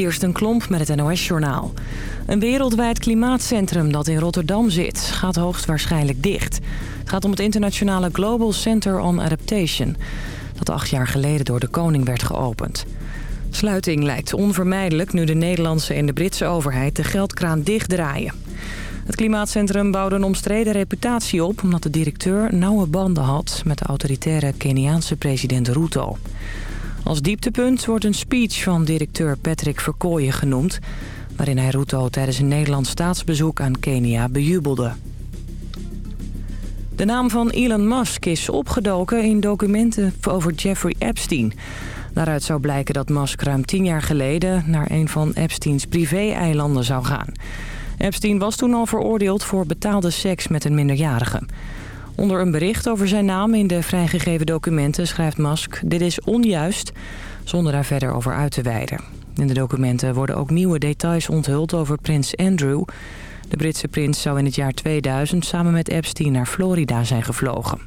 Kirsten Klomp met het NOS-journaal. Een wereldwijd klimaatcentrum dat in Rotterdam zit, gaat hoogstwaarschijnlijk dicht. Het gaat om het internationale Global Center on Adaptation... dat acht jaar geleden door de koning werd geopend. Sluiting lijkt onvermijdelijk nu de Nederlandse en de Britse overheid de geldkraan dichtdraaien. Het klimaatcentrum bouwde een omstreden reputatie op... omdat de directeur nauwe banden had met de autoritaire Keniaanse president Ruto. Als dieptepunt wordt een speech van directeur Patrick Verkooyen genoemd... waarin hij Ruto tijdens een Nederlands staatsbezoek aan Kenia bejubelde. De naam van Elon Musk is opgedoken in documenten over Jeffrey Epstein. Daaruit zou blijken dat Musk ruim tien jaar geleden... naar een van Epsteins privé-eilanden zou gaan. Epstein was toen al veroordeeld voor betaalde seks met een minderjarige. Onder een bericht over zijn naam in de vrijgegeven documenten schrijft Musk... dit is onjuist, zonder daar verder over uit te wijden. In de documenten worden ook nieuwe details onthuld over prins Andrew. De Britse prins zou in het jaar 2000 samen met Epstein naar Florida zijn gevlogen.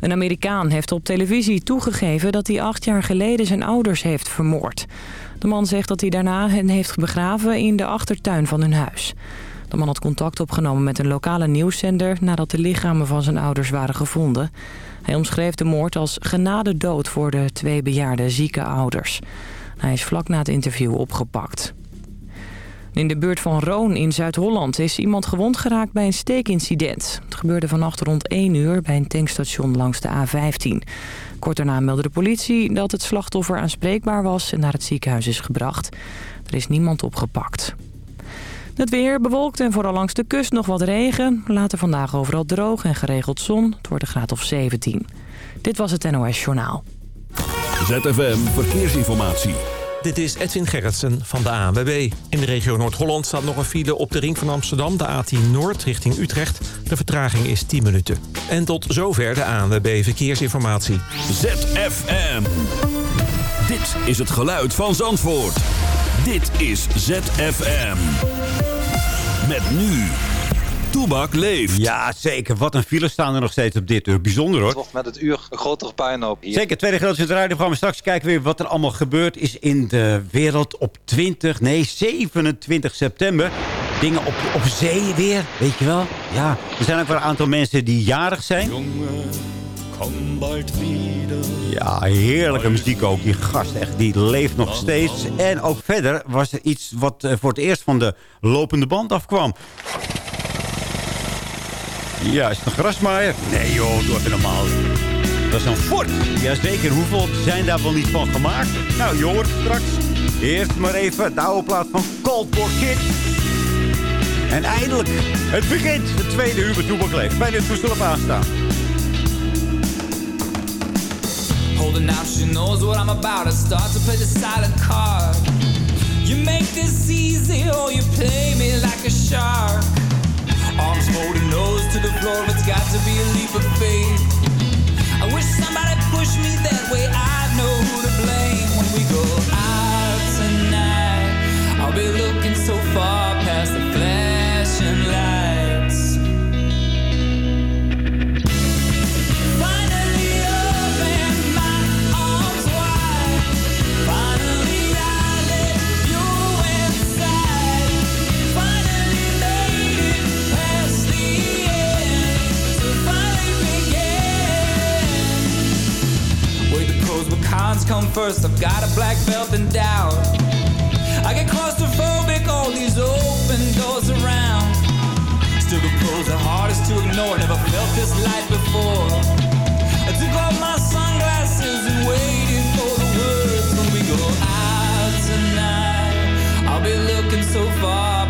Een Amerikaan heeft op televisie toegegeven dat hij acht jaar geleden zijn ouders heeft vermoord. De man zegt dat hij daarna hen heeft begraven in de achtertuin van hun huis. De man had contact opgenomen met een lokale nieuwszender... nadat de lichamen van zijn ouders waren gevonden. Hij omschreef de moord als genadedood voor de twee bejaarde zieke ouders. Hij is vlak na het interview opgepakt. In de buurt van Roon in Zuid-Holland is iemand gewond geraakt bij een steekincident. Het gebeurde vannacht rond 1 uur bij een tankstation langs de A15. Kort daarna meldde de politie dat het slachtoffer aanspreekbaar was en naar het ziekenhuis is gebracht. Er is niemand opgepakt. Het weer bewolkt en vooral langs de kust nog wat regen. Later vandaag overal droog en geregeld zon. Het wordt een graad of 17. Dit was het NOS Journaal. ZFM Verkeersinformatie. Dit is Edwin Gerritsen van de ANWB. In de regio Noord-Holland staat nog een file op de ring van Amsterdam... de A10 Noord richting Utrecht. De vertraging is 10 minuten. En tot zover de ANWB Verkeersinformatie. ZFM. Dit is het geluid van Zandvoort. Dit is ZFM. Met nu. Toebak leeft. Ja, zeker. Wat een file staan er nog steeds op dit uur. Bijzonder hoor. Toch met het uur een grotere puinhoop hier. Zeker, tweede gedeelte van het radioprogramma. Straks kijken we weer wat er allemaal gebeurd is in de wereld op 20, nee 27 september. Dingen op, op zee weer, weet je wel. Ja, er zijn ook wel een aantal mensen die jarig zijn. Ja, heerlijke muziek ook. Die gast, echt, die leeft nog steeds. En ook verder was er iets wat eh, voor het eerst van de lopende band afkwam. Ja, is het een grasmaaier? Nee joh, doe even normaal. Dat is een fort. Jazeker, hoeveel zijn daar wel niet van gemaakt? Nou, je hoort straks. Eerst maar even de oude plaat van Cold War Kid. En eindelijk, het begint. De tweede uur Toebak leeft. Bijna op aanstaan. Holding out, she knows what I'm about. I start to play the silent card. You make this easy, or you play me like a shark. Arms folded, nose to the floor. It's got to be a leap of faith. I wish somebody pushed me that way. I know who to blame when we go out tonight. I'll be looking so far first. I've got a black belt in doubt. I get claustrophobic, all these open doors around. Still the pros are hardest to ignore. Never felt this light before. I took off my sunglasses and waited for the words when we go out tonight. I'll be looking so far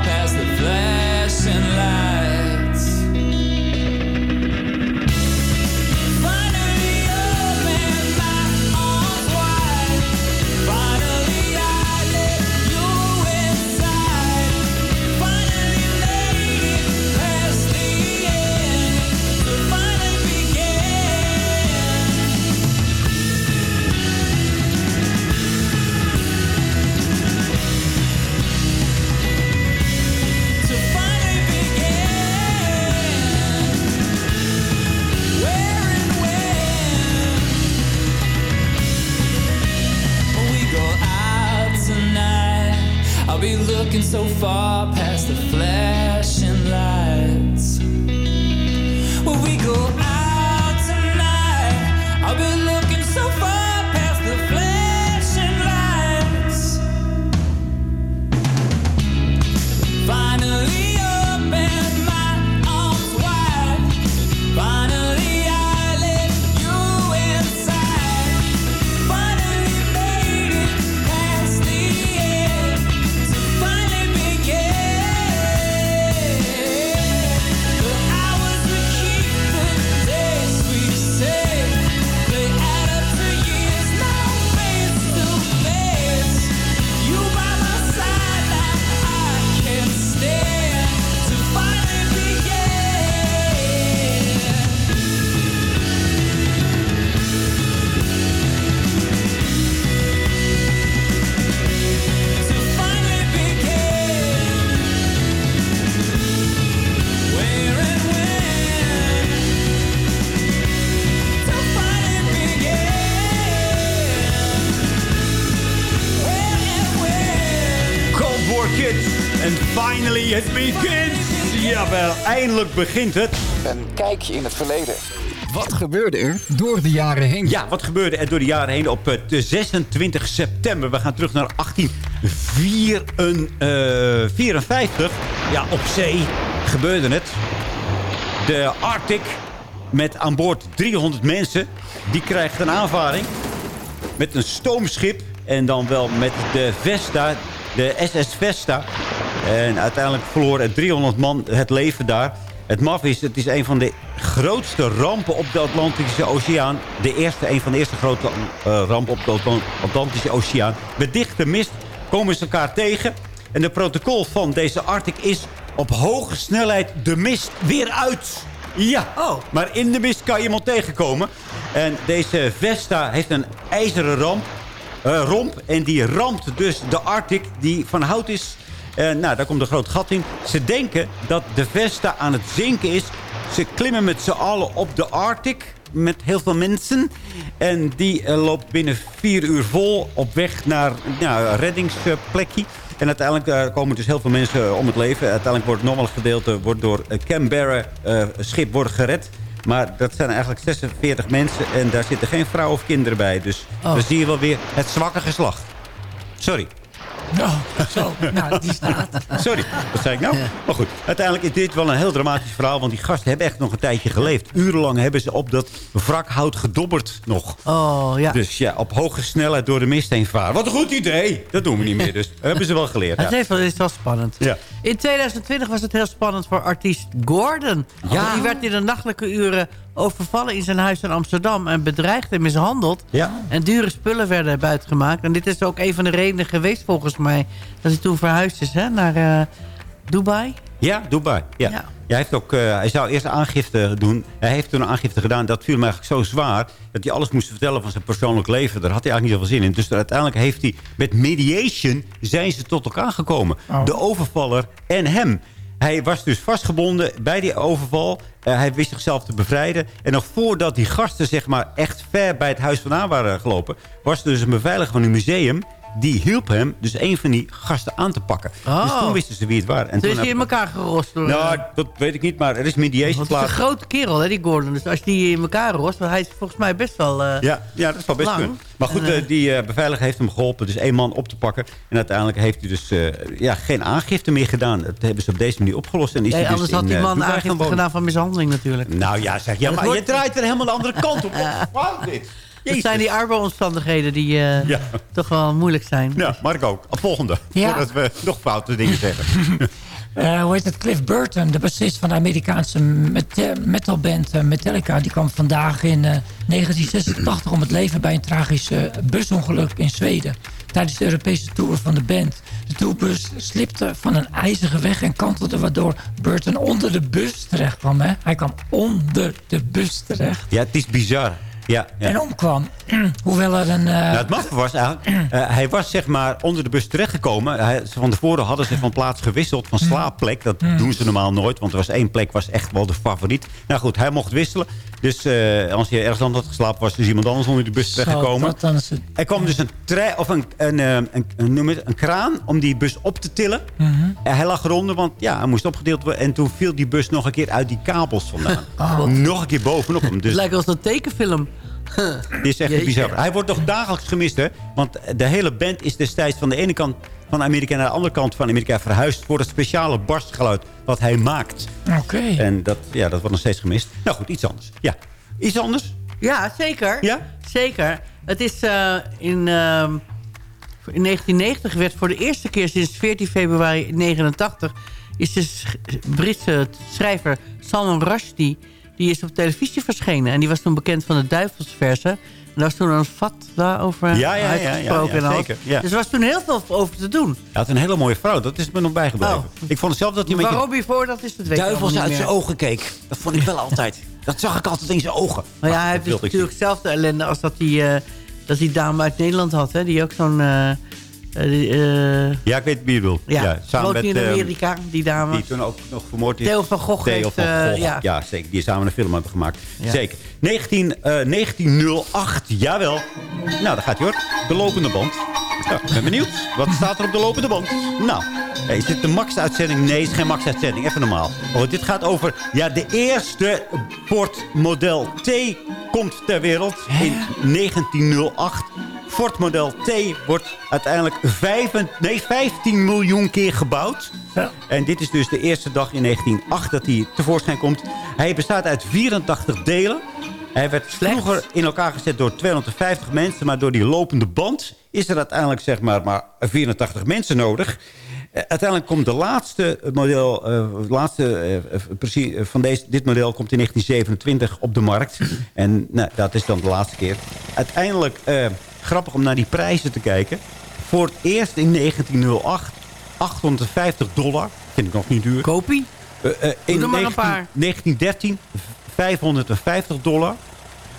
so far past the flashing eindelijk begint het. Een kijkje in het verleden. Wat gebeurde er door de jaren heen? Ja, wat gebeurde er door de jaren heen op eh, de 26 september? We gaan terug naar 1854. Ja, op zee gebeurde het. De Arctic met aan boord 300 mensen. Die krijgt een aanvaring met een stoomschip. En dan wel met de Vesta, de SS Vesta. En uiteindelijk verloren 300 man het leven daar. Het maf is, het is een van de grootste rampen op de Atlantische Oceaan. De eerste, een van de eerste grote eh, rampen op de Atlant- Atlantische Oceaan. Met dichte mist komen ze elkaar tegen. En de protocol van deze Arctic is op hoge snelheid de mist weer uit. Ja, maar in de mist kan je iemand tegenkomen. En deze Vesta heeft een ijzeren ramp, eh, romp. En die ramt dus de Arctic die van hout is. En nou, daar komt een groot gat in. Ze denken dat de Vesta aan het zinken is. Ze klimmen met z'n allen op de Arctic. Met heel veel mensen. En die eh, loopt binnen vier uur vol op weg naar nou, een reddingsplekje. En uiteindelijk eh, komen dus heel veel mensen eh, om het leven. Uiteindelijk wordt het normale gedeelte wordt door Canberra eh, schip wordt gered. Maar dat zijn eigenlijk 46 mensen. En daar zitten geen vrouwen of kinderen bij. Dus Oh. we zien wel weer het zwakke geslacht. Sorry. Oh, zo. Nou, die staat. Sorry, wat zei ik nou? Maar goed, uiteindelijk is dit wel een heel dramatisch verhaal. Want die gasten hebben echt nog een tijdje geleefd. Urenlang hebben ze op dat wrakhout gedobberd nog. Oh, ja. Dus ja, op hoge snelheid door de mist heen varen. Wat een goed idee! Dat doen we niet meer, dus dat hebben ze wel geleerd. Het Ja. heeft wel, het is wel spannend. Ja. In 2020 was het heel spannend voor artiest Gordon. Ja. Die werd in de nachtelijke uren overvallen in zijn huis in Amsterdam... en bedreigd en mishandeld. Ja. En dure spullen werden buitgemaakt. En dit is ook een van de redenen geweest volgens mij... dat hij toen verhuisd is hè, naar eh, Dubai. Ja, Dubai. Ja. Ja. Hij, heeft ook, eh, hij zou eerst aangifte doen. Hij heeft toen een aangifte gedaan. Dat viel hem eigenlijk zo zwaar... dat hij alles moest vertellen van zijn persoonlijk leven. Daar had hij eigenlijk niet zoveel zin in. Dus uiteindelijk heeft hij... met mediation zijn ze tot elkaar gekomen. Oh. De overvaller en hem. Hij was dus vastgebonden bij die overval. Eh, hij wist zichzelf te bevrijden. En nog voordat die gasten zeg maar, echt ver bij het huis vandaan waren gelopen... was er dus een beveiliger van een museum... die hielp hem dus een van die gasten aan te pakken. Oh. Dus toen wisten ze wie het waren. En Toen is hij in elkaar gerost door... nou, dat weet ik niet, maar er is mediation want het is een plaats. grote kerel, hè, die Gordon. Dus als die in elkaar rost... want hij is volgens mij best wel... eh, Ja, ja, dat zou best Lang. kunnen. Maar goed, En, eh, eh, die beveiliger heeft hem geholpen. Dus één man op te pakken. En uiteindelijk heeft hij dus ja, geen aangifte meer gedaan. Dat hebben ze op deze manier opgelost. En is nee, hij dus anders had die man aangifte gedaan van mishandeling natuurlijk. Nou ja, zeg. Ja, maar je draait er helemaal de andere kant op. Wat dit? Dat zijn die arbeidsomstandigheden die eh, Ja. toch wel moeilijk zijn. Ja, Mark ook. Op volgende. Ja. Voordat we nog foute dingen zeggen. Eh, hoe heet het? Cliff Burton, de bassist van de Amerikaanse met metalband eh, Metallica... die kwam vandaag in eh, 1986 om het leven bij een tragisch eh, busongeluk in Zweden. Tijdens de Europese tour van de band. De tourbus slipte van een ijzige weg en kantelde... waardoor Burton onder de bus terecht kwam. Hè? Hij kwam onder de bus terecht. Ja, het is bizar. Ja, ja. en omkwam. Hoewel er een... Nou, het maffe was eigenlijk, eh, hij was zeg maar onder de bus terechtgekomen. Hij, van tevoren hadden ze van plaats gewisseld, van slaapplek. Dat doen ze normaal nooit, want er was één plek was echt wel de favoriet. Nou goed, hij mocht wisselen. Dus eh, als hij ergens anders had geslapen, was dus iemand anders onder de bus terechtgekomen. Er kwam dus een, tre of een, een, eh, een, noem het, een kraan om die bus op te tillen. Mhm. En hij lag eronder, want ja, hij moest opgedeeld worden. En toen viel die bus nog een keer uit die kabels vandaan. Oh. Nog een keer bovenop hem. Dus Het lijkt als een tekenfilm. dit is echt Jeetje. bizar. Hij wordt nog dagelijks gemist, hè? Want de hele band is destijds van de ene kant van Amerika naar de andere kant van Amerika verhuisd... voor het speciale barstgeluid wat hij maakt. Oké. En dat, ja, dat wordt nog steeds gemist. Nou goed, iets anders. Ja, iets anders? Ja, zeker. Ja? Zeker. Het is eh, in, ehm, in 1990 werd voor de eerste keer sinds 14 februari 89... is de Britse schrijver Salman Rushdie... die is op televisie verschenen. En die was toen bekend van de duivelsversen. Daar was toen een fatwa over Ja, ja, zeker, ja. Dus er was toen heel veel over te doen. Hij had een hele mooie vrouw. Dat is me nog bijgebleven. Oh. Ik vond zelf dat hij met Waarom hiervoor, dat is het weet duivels uit zijn ogen keek. Dat vond ik wel altijd. Dat zag ik altijd in zijn ogen. Maar ja, hij heeft dus natuurlijk zelf de ellende als dat die, eh, dat die dame uit Nederland had. Hè, die ook zo'n... eh, eh, eh. Ja, ik weet wie je bedoelt. ja, Ja, samen met... in ehm, Amerika, die dame. Die toen ook nog vermoord is. Theo van Gogh Theo heeft, van eh, Gogh. ja. ja. zeker. Die samen een film hebben gemaakt. Ja. Zeker. 19, eh, 1908, jawel. Nou, daar gaat hij hoor. De lopende band. Ik ben benieuwd. Wat staat er op de lopende band? Nou, is dit de max-uitzending? Nee, het is geen max-uitzending. Even normaal. Oh, dit gaat over... Ja, de eerste Ford Model T komt ter wereld in 1908. Ford Model T wordt uiteindelijk vijf, nee, 15 miljoen keer gebouwd. Ja. En dit is dus de eerste dag in 1908 dat hij tevoorschijn komt. Hij bestaat uit 84 delen. Hij werd vroeger in elkaar gezet door 250 mensen. Maar door die lopende band is er uiteindelijk zeg maar, maar 84 mensen nodig. Eh, Uiteindelijk komt de laatste model, eh, laatste, eh, precies, eh, van deze, dit model komt in 1927 op de markt. En nou, dat is dan de laatste keer. Uiteindelijk, grappig om naar die prijzen te kijken. Voor het eerst in 1908, 850 dollar. Vind ik nog niet duur. Kopie? Eh, eh, in er maar een 19 paar. 1913 550 dollar.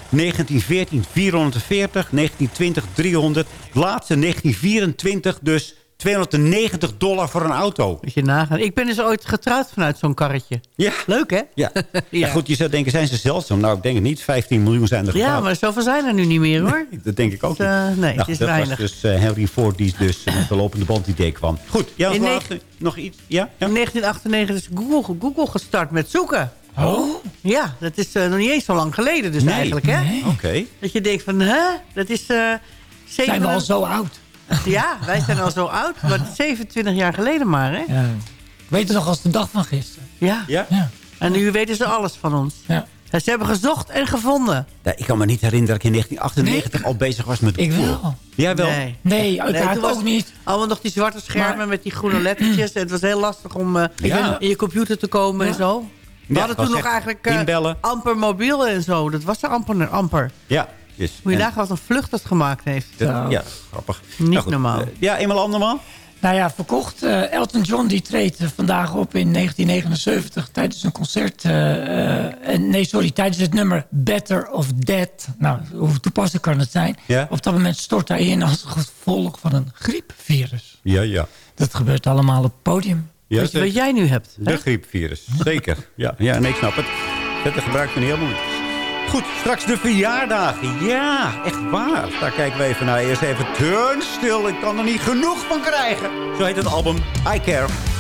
1914 440. 1920 300. Laatste 1924 dus 290 dollar voor een auto. Moet je nagaan. Ik ben dus ooit getrouwd vanuit zo'n karretje. Ja. Leuk, hè? Ja. Ja. ja. goed, je zou denken, zijn ze zeldzaam? Nou, ik denk het niet. 15 miljoen zijn er Ja, getrouwd. maar zoveel zijn er nu niet meer, hoor. Dat denk ik ook Dus, eh, niet. nee, Nou, het is dat weinig. was dus eh, Henry Ford die dus met de lopende band idee kwam. Goed, ja, als In laatste nog iets? Ja? ja? In 1998 is Google, Google gestart met zoeken. Oh, Ja, dat is eh, nog niet eens zo lang geleden dus Nee. eigenlijk, hè? Oké. Dat je denkt van, hè? Dat is... eh zijn we al zo oud? Ja, wij zijn al zo oud, maar het is 27 jaar geleden maar, hè? Ja. Ik weet het nog als de dag van gisteren. Ja. Ja? Ja. En nu weten ze alles van ons. ja. En Ze hebben gezocht en gevonden. Ja, ik kan me niet herinneren dat ik in 1998 al bezig was met Ik wel. Jij wel? Nee. Nee, uiteraard ook niet. Allemaal nog die zwarte schermen Maar- met die groene lettertjes. En het was heel lastig om eh, Ja. in je computer te komen en zo. We Ja, hadden toen nog eigenlijk eh, amper mobiel en zo. Dat was er amper. amper. Ja. Dus, Moet je en- nagaan wat een vlucht dat gemaakt heeft. dat- ja, grappig. Niet Nou normaal. eh, ja, eenmaal andermaal? Nou ja, verkocht. Eh, Elton John die treedt eh, vandaag op in 1979 tijdens een concert. eh, eh, en nee, sorry, tijdens het nummer Better of Dead. Nou, hoe toepasselijk kan het zijn? Ja. Op dat moment stort hij in als gevolg van een griepvirus. Ja, ja. Dat gebeurt allemaal op het podium. ja Weet je wat jij nu hebt? hè? De griepvirus, zeker. Ja, ja, nee, ik snap het. Dat gebruikt men helemaal niet. Goed, straks de verjaardagen. Ja, echt waar. Daar kijken we even naar. Eerst even Turnstile. Ik kan er niet genoeg van krijgen. Zo heet het album I Care.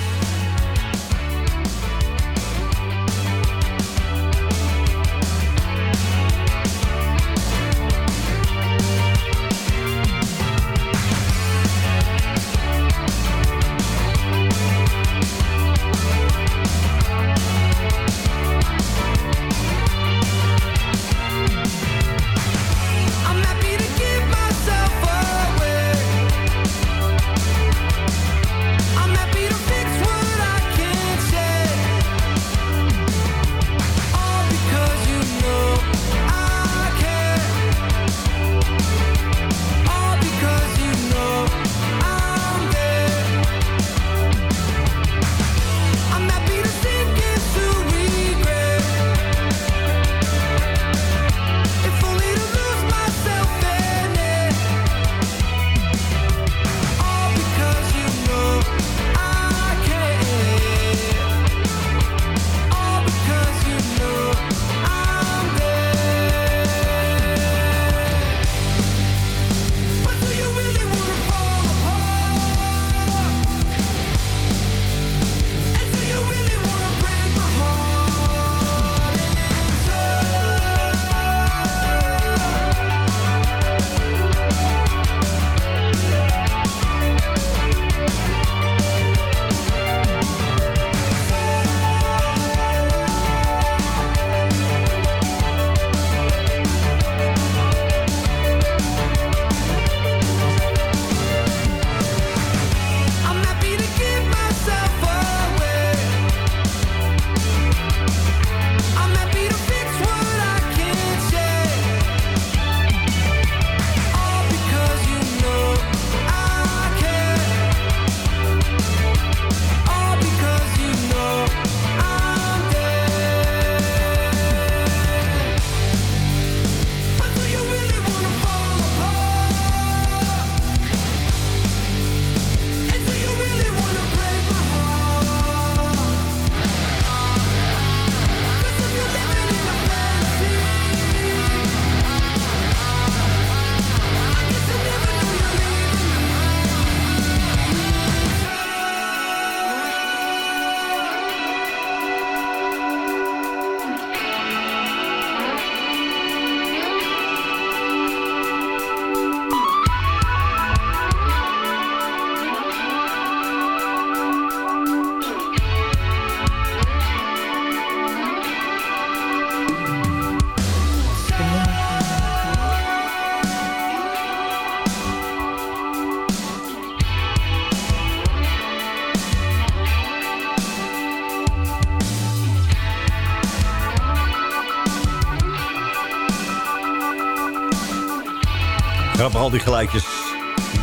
Grappig, al die geluidjes.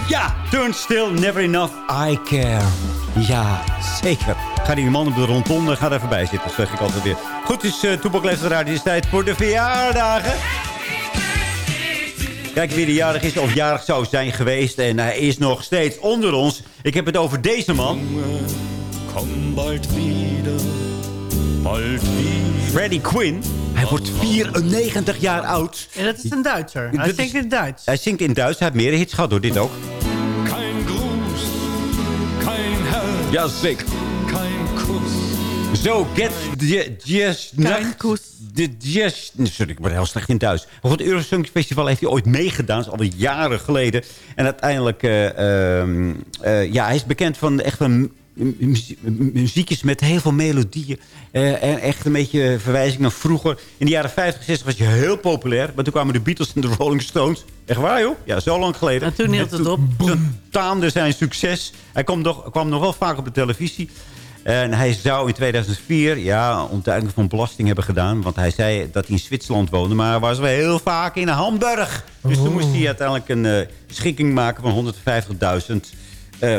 Ja, turn still, never enough, I care. Ja, zeker. Ga die man op de rondom, ga er even bij zitten, zeg ik altijd weer. Goed, is uh, Toepak Leeftijd Radio. Het is tijd voor de verjaardagen. Kijk wie de jarig is of jarig zou zijn geweest. En hij is nog steeds onder ons. Ik heb het over deze man. Komm bald wieder, bald wieder. Freddie Quinn. Hij wordt 94 jaar oud. En dat is een Duitser. Hij zingt is- in het Duits. Hij zingt in Duits. Hij heeft meer hits gehad door dit ook. Kein Gruß, kein Herr, Ja, zeker. kein Kuss. Zo, get the Kein Kuss. De jazz... Sorry, ik ben heel slecht in Duits. Maar goed, het Eurosong Festival heeft hij ooit meegedaan. Dat is alweer jaren geleden. En uiteindelijk... eh, ehm, eh, ja, hij is bekend van echt een muziekjes met heel veel melodieën. Eh, en echt een beetje verwijzing naar vroeger. In de jaren 50, 60 was hij heel populair. Maar toen kwamen de Beatles en de Rolling Stones. Echt waar, joh? Ja, zo lang geleden. En toen hield het op. Toen taande zijn succes. Hij kwam nog, kwam nog wel vaak op de televisie. En hij zou in 2004 ja, ontduiking van belasting hebben gedaan. Want hij zei dat hij in Zwitserland woonde. Maar was wel heel vaak in Hamburg. Dus toen moest hij uiteindelijk een eh, schikking maken van 150.000 eh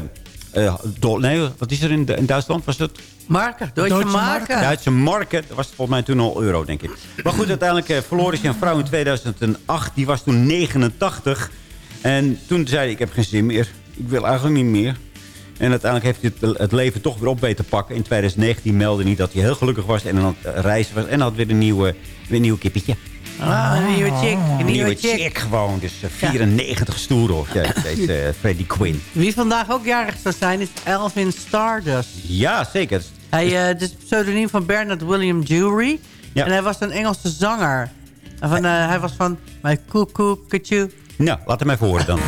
eh. Nee, wat is er in, in Duitsland? Was dat Marken, Deutsche Marken. Duitse marken. Dat was volgens mij toen al euro, denk ik. Maar goed, uiteindelijk eh, verloor hij zijn vrouw in 2008. Die was toen 89. En toen zei hij, ik heb geen zin meer. Ik wil eigenlijk niet meer. En uiteindelijk heeft hij het, het leven toch weer op weten pakken. In 2019 meldde hij dat hij heel gelukkig was en aan het reizen was. En had weer een, nieuwe, weer een nieuw kippetje. Ah, een nieuwe chick. Een nieuwe nieuwe chick. chick gewoon. Dus eh, 94 stoer. Ja, deze eh, Freddie Quinn. Wie vandaag ook jarig zou zijn is Elvin Stardust. Ja, zeker. Hij, eh, het is het pseudoniem van Bernard William Jewry. Ja. En hij was een Engelse zanger. En Van, eh, hij was van My Cuckoo Cuckoo. Nou, laat hem even horen dan.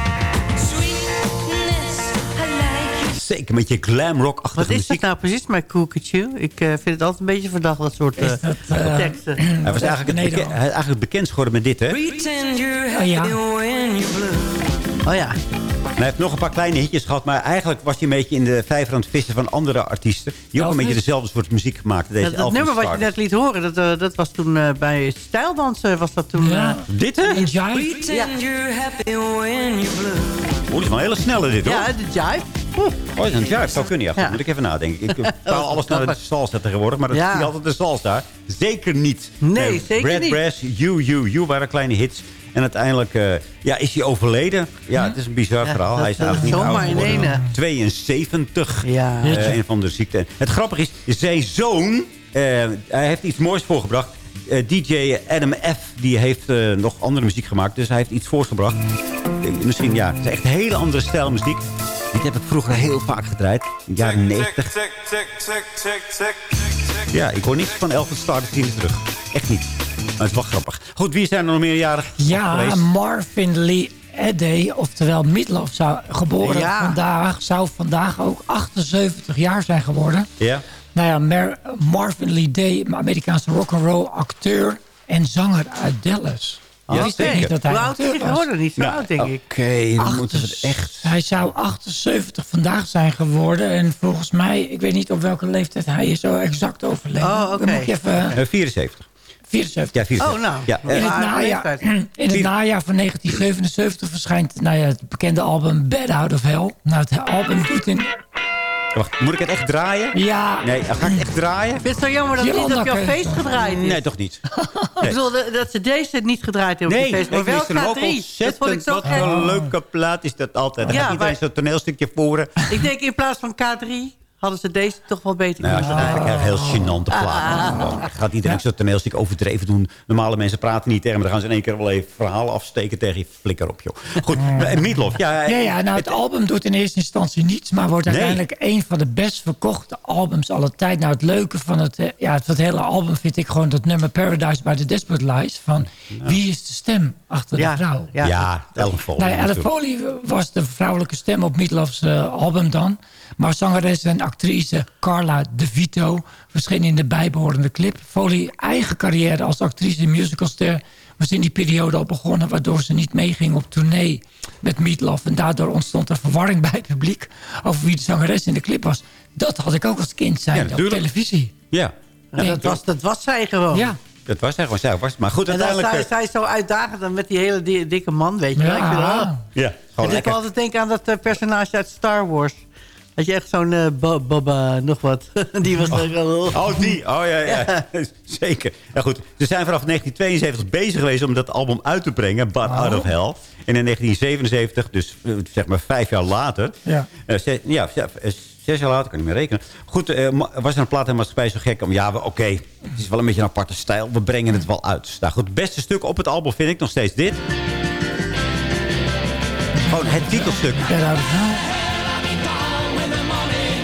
Zeker een beetje glamrock-achtige Wat is muziek. dat nou precies, Cuckoo Cuckoo? Ik eh, vind het altijd een beetje verdacht, dat soort eh, Is dat, eh, teksten. Hij was eigenlijk, het beken- hij is eigenlijk bekend geworden met dit, hè? Pretend Oh, happy ja. Oh ja. En hij heeft nog een paar kleine hitjes gehad. Maar eigenlijk was hij een beetje in de vijver aan het vissen van andere artiesten. Die ook een beetje dezelfde soort muziek gemaakt. Deze Dat, nummer wat je net liet horen, dat, dat was toen bij Stijldansen. Was dat toen... Ja. Dit, hè? Een jive. Pretend you're happy when blue. Oeh, dat is wel een hele snelle dit, hoor. ja, de jive. Oh, dat is een jive. Zou kunnen, ja. Goed, Ja. Moet ik even nadenken. Ik taal alles naar de salsa tegenwoordig. Maar dat Ja. is niet altijd de salsa. Zeker niet. Nee, zeker Brad niet. Brass, You, You, You waren kleine hits. En uiteindelijk eh, ja, is hij overleden. Ja, het is een bizar Ja, verhaal. Hij is eigenlijk niet oud in geworden. ene. 72. Ja. Eh, een van de ziekten. Het grappige is, zijn zoon, eh, hij heeft iets moois voorgebracht. Eh, DJ Adam F. die heeft eh, nog andere muziek gemaakt. Dus hij heeft iets voorgebracht. Eh, misschien, ja, het is echt een hele andere stijl muziek. Dit heb ik vroeger heel vaak gedraaid. In de jaren 90. Ja, ik hoor niks van Elvis Stardust hier terug. Echt niet. Maar het is wel grappig. Goed, wie zijn er nog meerjarig Ja, geweest? Marvin Lee Eddy, oftewel Midlof, zou, geboren Ja. vandaag, zou vandaag ook 78 jaar zijn geworden. Ja? Nou ja, Mar- Marvin Lee Day, Amerikaanse rock'n'roll acteur en zanger uit Dallas. Ja, niet dat hij Hoe oud is geworden? Niet zo Nou, oud, denk ik. Oké, dan moeten we het echt... Hij zou 78 vandaag zijn geworden. En volgens mij, ik weet niet op welke leeftijd hij is zo exact overleden. Oh, oké. Dan moet je even... Eh, 74. 74. Ja, 74. Oh, nou. Ja, eh, In het, najaar, in het najaar van 1977 verschijnt nou ja, het bekende album Bad Out of Hell. Nou, het album doet in... wacht, moet ik het echt draaien? Ja, Nee, ga ik echt draaien? Ik vind het zo jammer dat het niet op jouw feest gedraaid is. Nee, toch niet. Ik bedoel, dat ze deze niet gedraaid hebben op Nee, je feest. Maar ik wel wist hem ook K3. Dat vond ik zo Wat een leuke plaat is dat altijd. Dan Ja, gaat iedereen maar- zo'n toneelstukje voeren. Ik denk in plaats van K3 hadden ze deze toch wel beter Nou, kunnen krijg je een heel gênante plaat. Dan gaat iedereen zo'n toneelstuk overdreven doen. Normale mensen praten niet tegen me. Dan gaan ze in één keer wel even verhalen afsteken tegen je. Flikker op, joh. Goed, eh, Meatloaf. Ja, ja, ja, nou, het album doet in eerste instantie niets... maar wordt Nee. uiteindelijk een van de best verkochte albums aller tijd. Nou, het leuke van het, eh, ja, het, het hele album vind ik gewoon dat nummer Paradise by the Desperate Lies... van wie is de stem achter Ja, de vrouw? ja. ja, Ellen Foley. Nou, ja, Ellen natuurlijk. Foley was de vrouwelijke stem op Meatloaf's eh, album dan. Maar zangeres en actrice Carla De Vito verscheen in de bijbehorende clip. Foley eigen carrière als actrice en musicalster was in die periode al begonnen... waardoor ze niet meeging op tournee met Meatloaf. En daardoor ontstond er verwarring bij het publiek... over wie de zangeres in de clip was. Dat had ik ook als kind Ja, zijn op televisie. Ja. Dat, was, dat was zij gewoon. Ja. Dat was hij gewoon. Zij was, maar goed, En dan uiteindelijk... zij, eh, zij zo uitdagend dan met die hele di- dikke man, weet je. wel. Ik Ja. ja, Ik gewoon heb lekker. altijd denken aan dat eh, personage uit Star Wars. Dat je echt zo'n eh Boba, nog wat. die was echt wel... Oh, die. Oh, ja, ja. Zeker. Ja, goed. Ze zijn vanaf 1972 bezig geweest om dat album uit te brengen. But Out of Hell. En in 1977, dus eh, zeg maar vijf jaar later... Ja. eh, zes, ja, zes, jaar later, kan ik niet meer rekenen. Goed, was er een platenmaatschappij zo gek om... Ja, oké, het is wel een beetje een aparte stijl. We brengen het wel uit. Nou goed, het beste stuk op het album vind ik nog steeds dit. Gewoon het titelstuk. Get out of hell.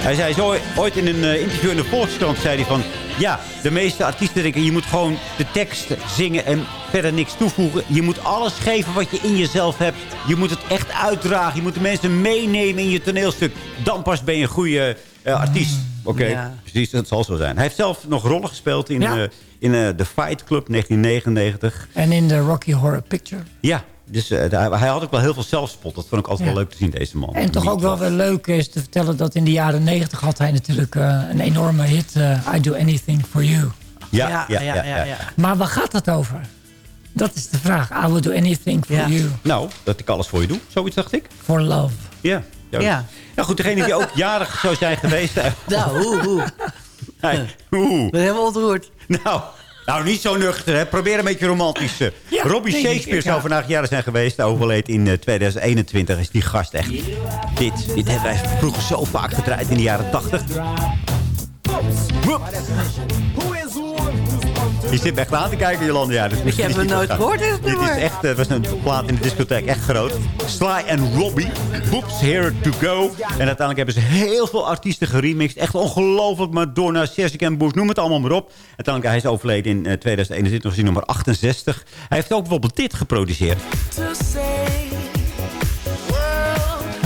Hij zei zo ooit in een eh, interview in de Volkskrant... zei hij van... Ja, de meeste artiesten denken... je moet gewoon de tekst zingen en verder niks toevoegen. Je moet alles geven wat je in jezelf hebt. Je moet het echt uitdragen. Je moet de mensen meenemen in je toneelstuk. Dan pas ben je een goede eh, artiest. Oké, Ja. precies, dat zal zo zijn. Hij heeft zelf nog rollen gespeeld in, Ja. eh, in The Fight Club 1999. En in de Rocky Horror Picture. Ja, dus eh, hij had ook wel heel veel zelfspot. Dat vond ik altijd Ja. wel leuk te zien, deze man. En toch ook wel weer leuk is te vertellen dat in de jaren 90 had hij natuurlijk eh, een enorme hit. eh, I Do Anything For You. Ja, ja, ja. ja, ja, ja. Maar waar gaat het over? Dat is de vraag. I will do anything for you. Nou, dat ik alles voor je doe. Zoiets dacht ik. For love. Ja. ja. Ja. Nou goed, degene die ook jarig zou zijn geweest. eh, Nou, hoe, hoe. hij- Oeh. Ik ben helemaal ontroerd. Nou, nou, niet zo nuchter. Hè. Probeer een beetje romantisch. eh. Ja, Robbie ik, Shakespeare ja. zou vandaag jarig zijn geweest. Overleed in eh, 2021. Is die gast echt. Dit, dit hebben wij vroeger zo vaak gedraaid in de jaren 80. Je zit me echt aan te kijken, Jolanda. Ja, dus Ik heb hem nooit gehoord, dit Dit is echt, het was een plaat in de discotheek, echt groot. Sly en Robbie, Boops Here to Go. En uiteindelijk hebben ze heel veel artiesten geremixed. Echt ongelooflijk. Madonna, Jessica en Bush, noem het allemaal maar op. Uiteindelijk, hij is overleden in eh, 2021, was hij nummer 68. Hij heeft ook bijvoorbeeld dit geproduceerd.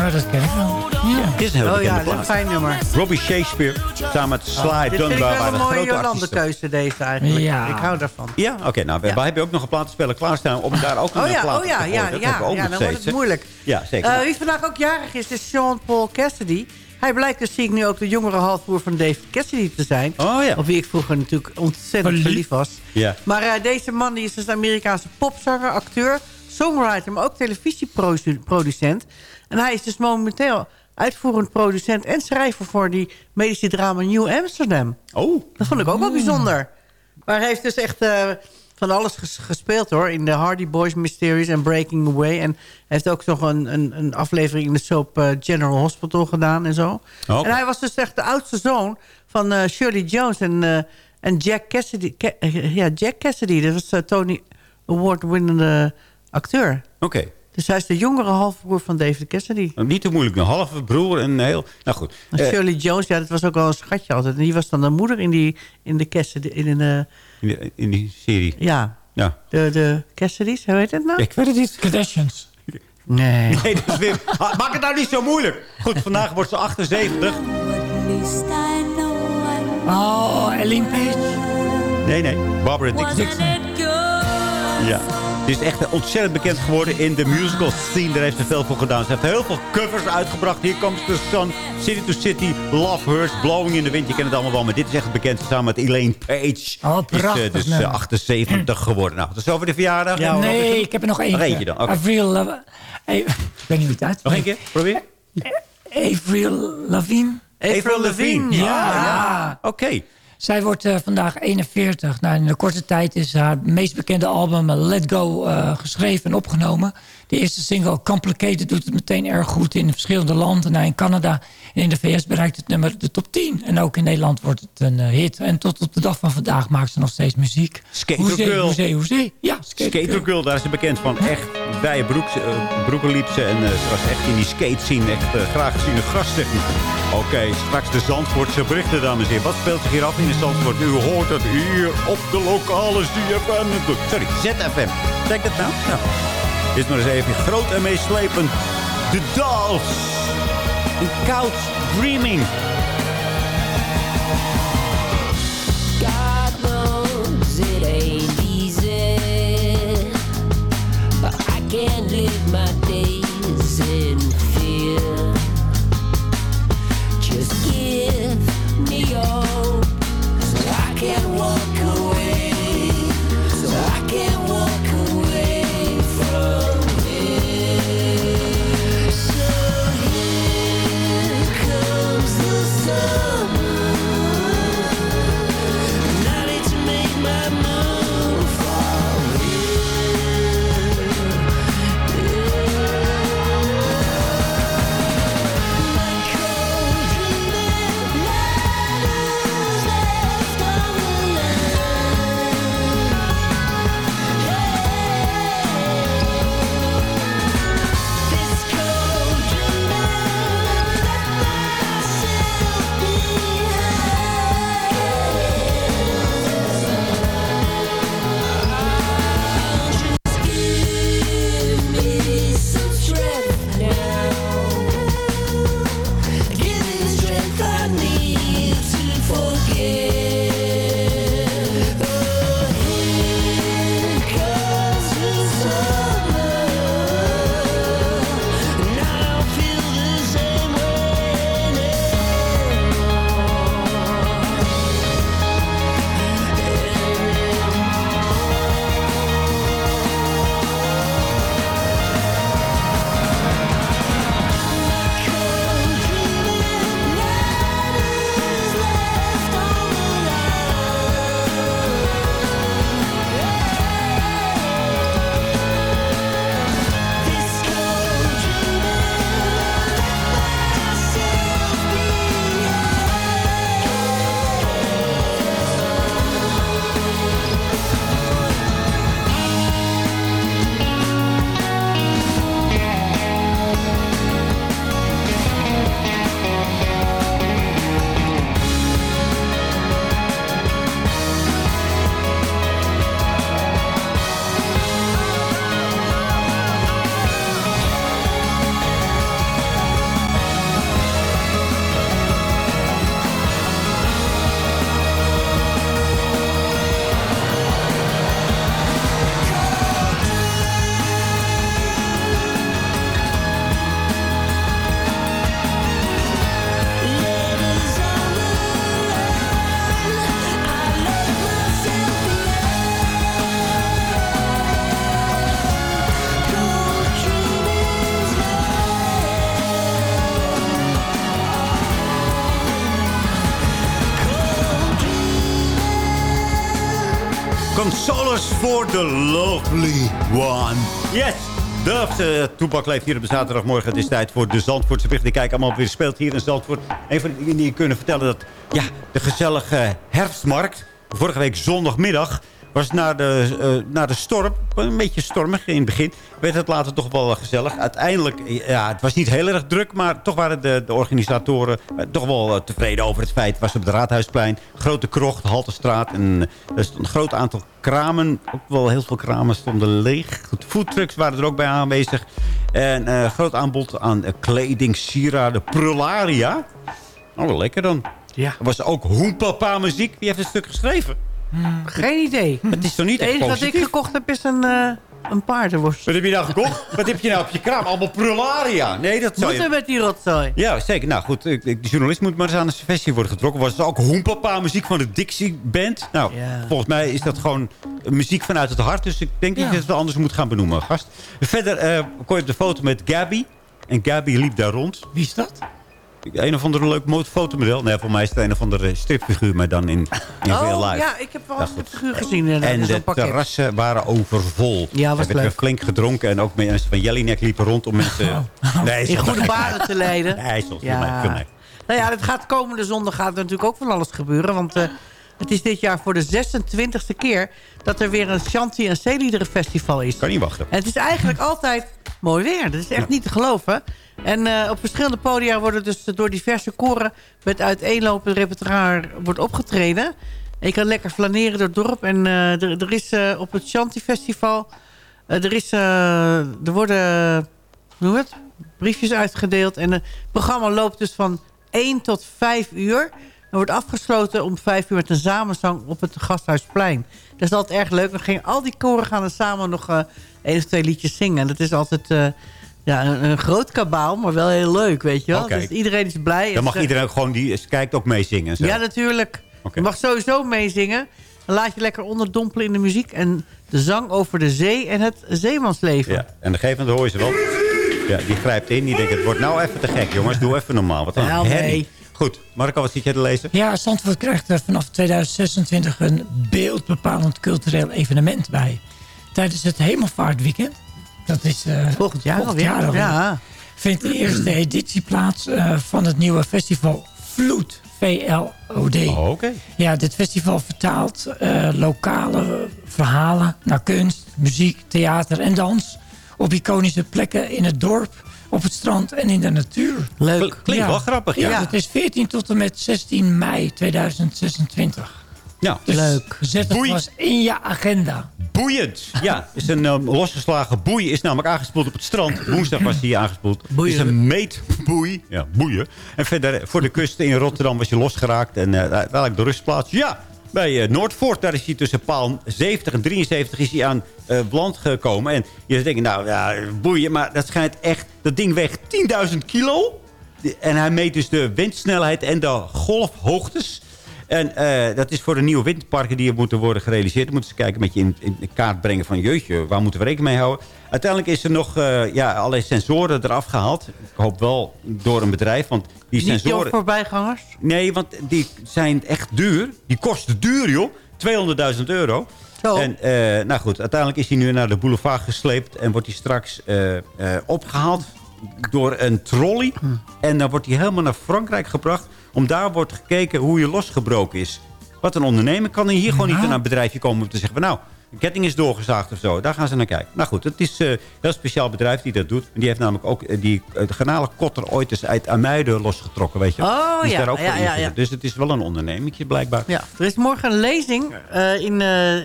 Nou, dat ken ik wel. Ja. Dit is een heel Oh ja, is een plaat. fijn nummer. Robbie Shakespeare, samen met Sly Dit vind ik Dunbar, wel waren een de mooie. Jolandekeuze deze eigenlijk. Ja. Ik hou daarvan. Ja, oké. nou, we, Ja. hebben ook nog een platenspelen klaarstaan om daar ook een Oh ja, plaat oh ja, te ja, ja, hebben we ook ja nog dan wordt steeds, het hè. moeilijk. Ja, zeker. Eh, wie vandaag ook jarig is, is Sean Paul Cassidy. Hij blijkt dus, zie ik nu ook, de jongere halfbroer van David Cassidy te zijn. Oh ja. Op wie ik vroeger natuurlijk ontzettend Verliefd. was. Ja. Maar eh, deze man die is dus een Amerikaanse popzanger, acteur, songwriter, maar ook televisieproducent. En hij is dus momenteel uitvoerend producent en schrijver voor die medische drama New Amsterdam. Oh, Dat vond ik ook wel bijzonder. Maar hij heeft dus echt eh, van alles ges- gespeeld hoor. In de Hardy Boys Mysteries en Breaking Away. En hij heeft ook nog een, een, een aflevering in de soap eh, General Hospital gedaan en zo. Oh. En hij was dus echt de oudste zoon van eh, Shirley Jones en, en Jack Cassidy. Ca- ja, Jack Cassidy. Dat was Tony Award-winnende acteur. oké. Dus hij is de jongere halfbroer van David Cassidy. Niet te moeilijk. Een halve broer en een heel... Nou goed. En Eh, Shirley Jones, ja, dat was ook wel een schatje altijd. En die was dan de moeder in, die, in de Cassidy... In de, in, die, in die serie. ja, Ja. De, de Cassidy's, hoe heet het nou? Ik weet het niet. Kardashians. Nee. Nee, dat is weer... Maak het nou niet zo moeilijk. Goed, vandaag wordt ze 78. Oh, Ellen Page. Nee, nee. Barbara Dixon. Ja. Is echt ontzettend bekend geworden in de musical scene. Daar heeft ze veel voor gedaan. Ze heeft heel veel covers uitgebracht. Hier komt the sun, City to City, Love Hurts, Blowing in the Wind. Je kent het allemaal wel, maar dit is echt het bekendste samen met Elaine Page. Oh, Is, eh, prachtig dus eh, nummer. 78 geworden. Nou, dat is over de verjaardag. Ja, nee, ik heb er nog. Nog eentje dan, oké. Avril Lavigne. Ik weet niet uit. Nog één keer, probeer. Avril Lavigne. Avril Lavigne. Ja. ja. Oké. Zij wordt eh, vandaag 41. Nou, in een korte tijd is haar meest bekende album eh, Let Go eh, geschreven en opgenomen. De eerste single Complicated doet het meteen erg goed in verschillende landen. Nou, in Canada en in de VS bereikt het nummer de top 10. En ook in Nederland wordt het een eh, hit. En tot op de dag van vandaag maakt ze nog steeds muziek. Skater Hoezee, Girl. hoezee, hoezee. Ja, Skater, Skater Girl. Girl, daar is ze bekend van. Echt bij broek, eh, broeken liep ze. En eh, ze was echt in die skate scene. Echt graag geziene gast, zegt hij. Oké, straks de Zandvoortse berichten, dames en heren. Wat speelt zich hier af in de Zandvoort? U hoort het hier op de lokale ZFM. Sorry, ZFM. Zeg dat nou? Nou. Dit is maar eens even groot en meeslepend. De Dolls. Een Couch Dreaming. God knows it ain't easy, but I can't live my days in fear. For the lovely one. Yes! De uh, Toepak leeft hier op de zaterdagmorgen. Het is tijd voor de Zandvoortse bericht. Die kijken allemaal weer speelt hier in Zandvoort. Een van die, die kunnen vertellen dat ja, de gezellige herfstmarkt... vorige week zondagmiddag was na de, uh, na de storm, een beetje stormig in het begin... werd het later toch wel gezellig. Uiteindelijk, ja, het was niet heel erg druk... maar toch waren de, de organisatoren uh, toch wel uh, tevreden over het feit. Het was op het Raadhuisplein, Grote Krocht, Haltestraat... en er stond een groot aantal kramen. Ook wel heel veel kramen stonden leeg. Goed, foodtrucks waren er ook bij aanwezig. En een groot aanbod aan kleding, sieraden, prularia. Nou, wel lekker dan. Ja. Er was ook hoenpapa muziek. Wie heeft het stuk geschreven? Hmm. Geen idee. Het is toch niet Het enige wat ik gekocht heb is een, uh, een paardenworst. Wat heb je nou gekocht? Wat heb je nou op je kraam? Allemaal prularia. Nee, dat zou Moeten je... met die rotzooi. Ja, zeker. Nou goed, ik- ik- de journalist moet maar eens aan de suggestie worden getrokken. Was het ook hoenpapa muziek van de Dixie Band? Nou, Ja. volgens mij is dat gewoon muziek vanuit het hart. Dus ik denk dat Ja. je het wel anders moet gaan benoemen, gast. Verder eh kon je op de foto met Gabby. En Gabby liep daar rond. Wie is dat? Een of andere leuk fotomodel. Nee, voor mij is het een of andere stripfiguur, maar dan in, in real Oh, life. ja, ik heb wel een goed. figuur gezien. En zo'n de terrassen waren overvol. Ja, was leuk. weer flink gedronken. En ook mensen van Jellinek liepen rond om mensen... Nee, In goede banen te leiden. Nee, soms Ja. ja. mij, Nou ja, het gaat komende zondag gaat er natuurlijk ook van alles gebeuren. Want eh, het is dit jaar voor de 26e keer dat er weer een Shanti en Zeeliederen festival is. Kan niet wachten. En het is eigenlijk altijd mooi weer. Dat is echt niet te geloven. En eh, op verschillende podia worden dus door diverse koren... met uiteenlopend repertoire wordt opgetreden. En je kan lekker flaneren door het dorp. En eh, er, er is eh, op het Shanti Festival... er, is, er worden hoe noem het? briefjes uitgedeeld. En het programma loopt dus van 1 tot 5 uur. En wordt afgesloten om 5 uur met een samenzang op het Gasthuisplein. Dat is altijd erg leuk. Dan gingen al die koren gaan er samen nog eh één of twee liedjes zingen. En dat is altijd eh, ja, een, een groot kabaal, maar wel heel leuk, weet je wel. Oké. Dus iedereen is blij. Dan mag En- iedereen ook gewoon die kijkt ook meezingen. Ja, natuurlijk. Je mag sowieso meezingen. Dan laat je lekker onderdompelen in de muziek. En de zang over de zee en het zeemansleven. Ja, en op een gegeven moment hoor je ze wel. Ja, die grijpt in. Die denkt, het wordt nou even te gek, jongens. Doe even normaal. Wat een Wel, nee. Goed, Marco, wat zit jij te lezen? Ja, Zandvoort krijgt er vanaf 2026 een beeldbepalend cultureel evenement bij. Tijdens het Hemelvaartweekend, dat is eh, Volgend jaar volgend alweer. jaar alweer, Ja. vindt de eerste editie plaats eh, van het nieuwe festival Vloed, V-L-O-D. Oh, oké. Ja, dit festival vertaalt eh, lokale verhalen naar kunst, muziek, theater en dans. Op iconische plekken in het dorp, op het strand en in de natuur. Leuk. Klinkt wel grappig, ja. Ja, het is 14 tot en met 16 mei 2026. Ja, Dus Leuk. zet het vast in je agenda. boeiend. Ja, is een um, losgeslagen boei. Is namelijk aangespoeld op het strand. Woensdag was hij aangespoeld. Boeien. is een meetboei. Ja, boeien. En verder voor de kust in Rotterdam was je losgeraakt. En uh, uiteindelijk de rustplaats. Ja, bij uh, Noordvoort. Daar is hij tussen paal 70 en 73 is hij aan uh, land gekomen. En je denkt, nou ja, boeien. Maar dat schijnt echt... Dat ding weegt 10.000 kilo. En hij meet dus de windsnelheid en de golfhoogtes. En eh, dat is voor de nieuwe windparken die er moeten worden gerealiseerd. Dan moeten ze kijken met je in, in kaart brengen van... jeutje, waar moeten we rekening mee houden? Uiteindelijk is er nog eh, ja, allerlei sensoren eraf gehaald. Ik hoop wel door een bedrijf, want die Niet sensoren... voorbijgangers. Nee, want die zijn echt duur. Die kosten duur, joh. 200.000 euro. Zo. En eh, nou goed, uiteindelijk is hij nu naar de boulevard gesleept... en wordt hij straks eh, eh, opgehaald door een trolley. En dan wordt hij helemaal naar Frankrijk gebracht... om daar wordt gekeken hoe hij losgebroken is. Wat een ondernemer kan hier gewoon niet naar een bedrijfje komen... om te zeggen, van, nou, de ketting is doorgezaagd of zo. Daar gaan ze naar kijken. Nou goed, het is eh, een heel speciaal bedrijf die dat doet. En die heeft namelijk ook eh, die uh, garnalenkotter ooit eens uit Amuiden losgetrokken, weet je. Oh, die is ja, daar ook ja, voor ja. Dus het is wel een onderneming, blijkbaar. Ja, er is morgen een lezing uh, in, uh,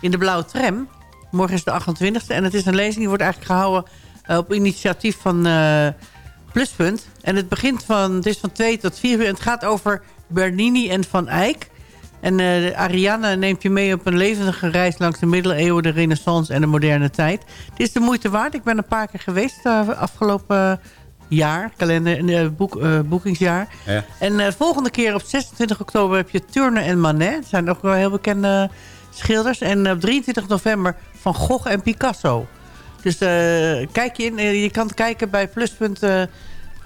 in de Blauwe Tram. Morgen is de 28e. En het is een lezing die wordt eigenlijk gehouden uh, op initiatief van uh, Pluspunt. En het begint van, het is van 2 tot 4 uur. En het gaat over Bernini en Van Eyck. En uh, Ariane neemt je mee op een levendige reis langs de middeleeuwen, de renaissance en de moderne tijd. Het is de moeite waard. Ik ben een paar keer geweest uh, afgelopen jaar, kalender, uh, boek, boekingsjaar. Ja. En de volgende keer op 26 oktober heb je Turner en Manet. Dat zijn ook wel heel bekende schilders. En op 23 november Van Gogh en Picasso. Dus kijk je in, je kan kijken bij pluspunt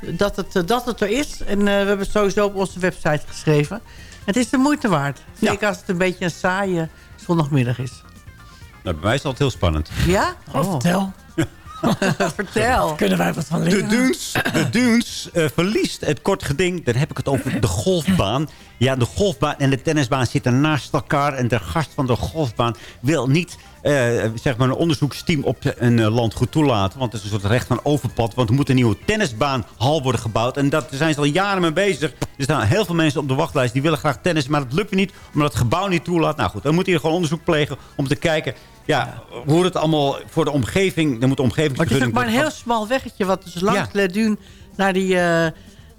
dat het, eh, dat het er is. En eh, we hebben het sowieso op onze website geschreven. Het is de moeite waard. Zeker als het een beetje een saaie zondagmiddag is. Nou, bij mij is het altijd heel spannend. Ja? Oh, vertel. Vertel. Kunnen wij wat van De leren? Dunes, de Dunes eh, verliest het kort geding. Dan heb ik het over de golfbaan. Ja, de golfbaan en de tennisbaan zitten naast elkaar. En de gast van de golfbaan wil niet eh, zeg maar een onderzoeksteam op een eh, landgoed toelaten. Want het is een soort recht van overpad. Want er moet een nieuwe tennisbaanhal worden gebouwd. En daar zijn ze al jaren mee bezig. Er staan heel veel mensen op de wachtlijst die willen graag tennis. Maar dat lukt niet, omdat het gebouw niet toelaat. Nou goed, dan moet hij gewoon onderzoek plegen om te kijken... Ja, hoe het allemaal voor de omgeving... Dan moet de omgeving Maar het is ook maar een heel smal weggetje... wat dus langs Ja. Dune naar die, eh,